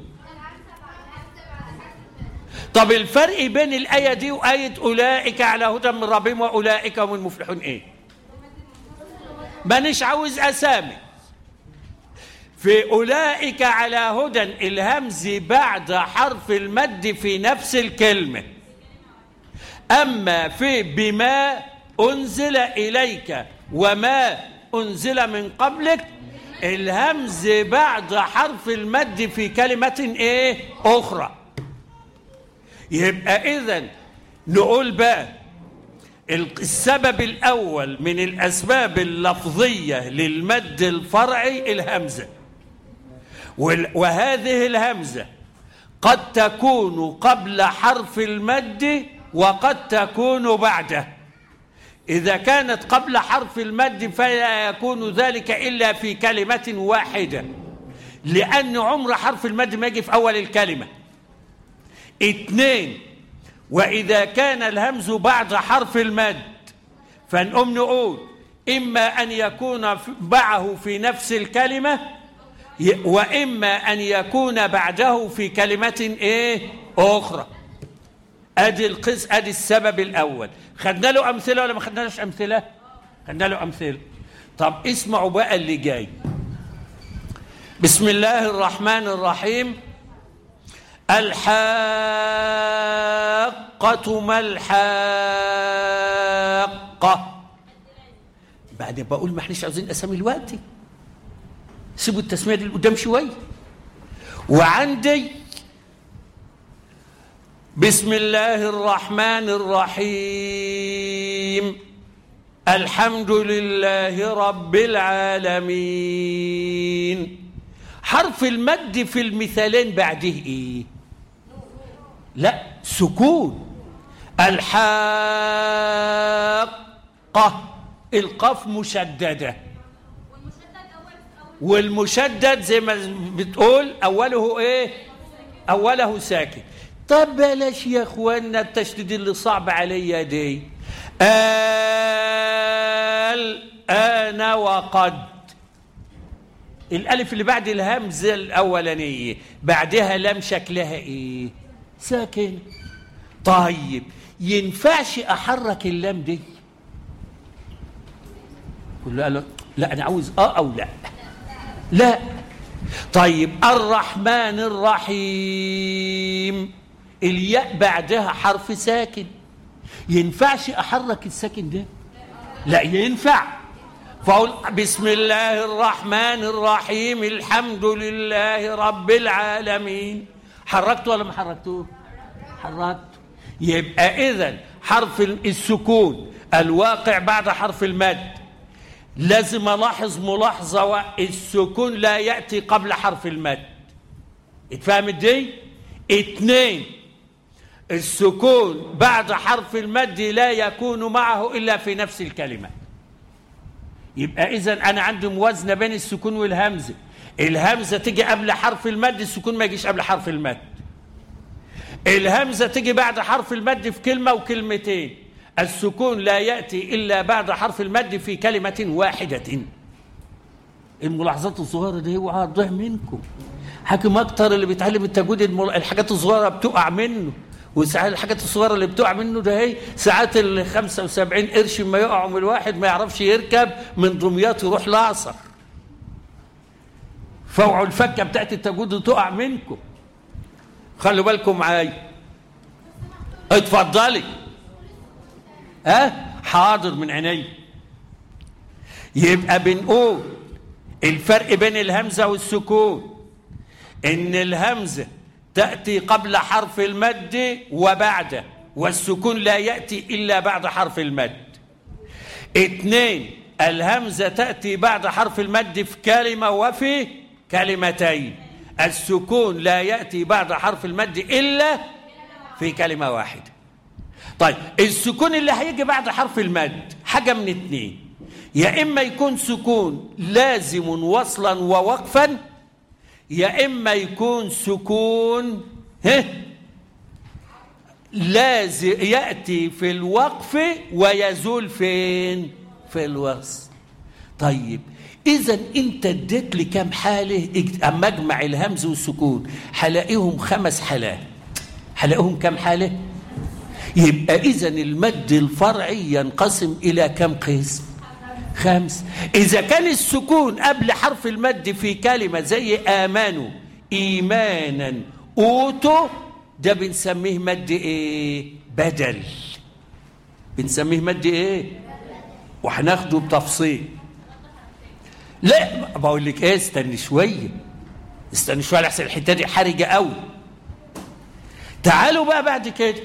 طب الفرق بين الآية دي وآية أولئك على هدى من ربهم وأولئك هم المفلحون إيه؟ مانيش عاوز أسامي. في أولئك على هدى الهمز بعد حرف المد في نفس الكلمة. أما في بما أنزل إليك وما أنزل من قبلك الهمز بعد حرف المد في كلمة إيه؟ أخرى. يبقى إذا نقول بقى السبب الأول من الأسباب اللفظية للمد الفرعي الهمزة. وهذه الهمزة قد تكون قبل حرف المد وقد تكون بعده. إذا كانت قبل حرف المد فلا يكون ذلك إلا في كلمة واحدة لأن عمر حرف المد ما يجي في أول الكلمة. اثنين وإذا كان الهمز بعد حرف المد فنقوم نقول إما أن يكون معه في نفس الكلمة وإما أن يكون بعده في كلمة إيه؟ أخرى. أدي القس أدي السبب الأول. خدنا له أمثلة ولا ما خدناش أمثلة؟ خدنا له أمثلة. طب اسمعوا بقى اللي جاي. بسم الله الرحمن الرحيم. الحاقة ما الحاقة. بعد بقول ما إحناش عاوزين أسامي الوقت سيبوا التسمية دي قدام شوية وعندي بسم الله الرحمن الرحيم. الحمد لله رب العالمين. حرف المد في المثالين بعده إيه؟ لا سكون. الحاقة القاف مشددة. والمشدد زي ما بتقول أوله إيه؟ أوله ساكن طب بلاش يا اخوانا التشديد اللي صعب عليا دي. قال أنا وقد. الألف اللي بعد الهمزة الأولانية. بعدها لام شكلها إيه؟ ساكن. طيب ينفعش أحرك اللام دي؟ كله قال لا أنا عاوز آه أو لا. لا. طيب الرحمن الرحيم. الياء بعدها حرف ساكن. ينفعش أحرك الساكن ده؟ لا ينفع. فأقول بسم الله الرحمن الرحيم الحمد لله رب العالمين. حركته ولا ما حركته حركته يبقى اذا حرف السكون الواقع بعد حرف المد. لازم ألاحظ ملاحظة السكون لا يأتي قبل حرف المد. اتفهمت دي اتنين السكون بعد حرف المد لا يكون معه إلا في نفس الكلمة. يبقى إذا أنا عندي موازنة بين السكون والهمزة الهمزة تيجي قبل حرف المد السكون ما يجيش قبل حرف المد. الهمزة تيجي بعد حرف المد في كلمة وكلمتين. السكون لا يأتي إلا بعد حرف المد في كلمة واحدة. الملاحظات الصغيرة دي تضيع منكم. حاكم أكتر اللي بيتعلم التجويد. الحاجات الصغيرة بتقع منه. وساعات الحاجات الصغيرة اللي بتقع منه ده هي ساعات ال 75 قرش ما يقعوا من الواحد ما يعرفش يركب من دمياط يروح لاصر فوعوا الفكة بتاعت التجويد تقع منكم. خلوا بالكم معايا. اتفضلي. ها؟ حاضر من عيني. يبقى بنقول الفرق بين الهمزة والسكون. إن الهمزة تأتي قبل حرف المد وبعده والسكون لا يأتي إلا بعد حرف المد. اثنين الهمزة تأتي بعد حرف المد في كلمة وفي كلمتين. السكون لا يأتي بعد حرف المد إلا في كلمة واحدة. طيب السكون اللي هيجي بعد حرف المد حاجة من اتنين يا إما يكون سكون لازم وصلا ووقفا يا إما يكون سكون لازم يأتي في الوقف ويزول فين؟ في الوصل طيب إذا أنت اديت لي كام حالة؟ أما أجمع الهمز والسكون هلاقيهم خمس حالات. هلاقيهم كام حالة؟ يبقى إذا المد الفرعي ينقسم إلى كم قسم؟ خمس. إذا كان السكون قبل حرف المد في كلمة زي آمنوا إيمانا أوتوا ده بنسميه مد إيه؟ بدل. بنسميه مد إيه؟ وهناخده بتفصيل. لا بقول لك إيه استني شوية. استني شوية لحسن الحتة دي حرجة قوي. تعالوا بقى بعد كده.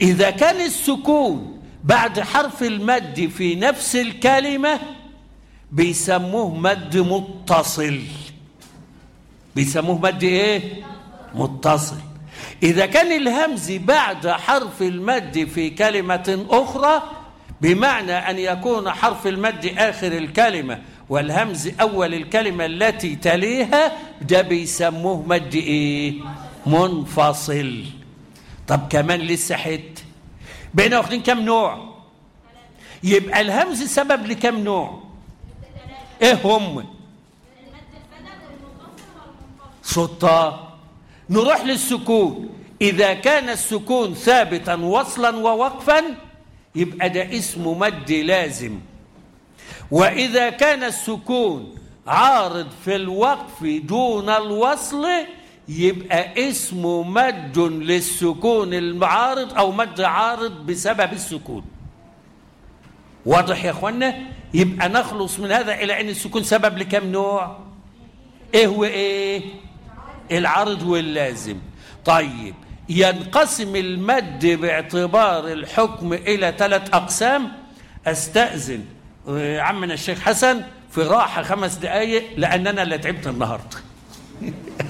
إذا كان السكون بعد حرف المد في نفس الكلمة بيسموه مد متصل. بيسموه مد إيه؟ متصل. إذا كان الهمز بعد حرف المد في كلمة أخرى بمعنى أن يكون حرف المد آخر الكلمة والهمز أول الكلمة التي تليها ده بيسموه مد إيه؟ منفصل. طب كمان لسه حت. بقينا واخدين كم نوع؟ يبقى الهمز سبب لكم نوع؟ إيه هم؟ شطار نروح للسكون إذا كان السكون ثابتا وصلا ووقفا يبقى ده اسمه مد لازم وإذا كان السكون عارض في الوقف دون الوصل يبقى اسمه مد للسكون المعارض أو مد عارض بسبب السكون. واضح يا اخوانا يبقى نخلص من هذا إلى أن السكون سبب لكم نوع. إيه وإيه العارض واللازم. طيب ينقسم المد باعتبار الحكم إلى ثلاث أقسام. أستأذن عمنا الشيخ حسن في راحة خمس دقايق لأننا اللي تعبت النهاردة. [LAUGHS]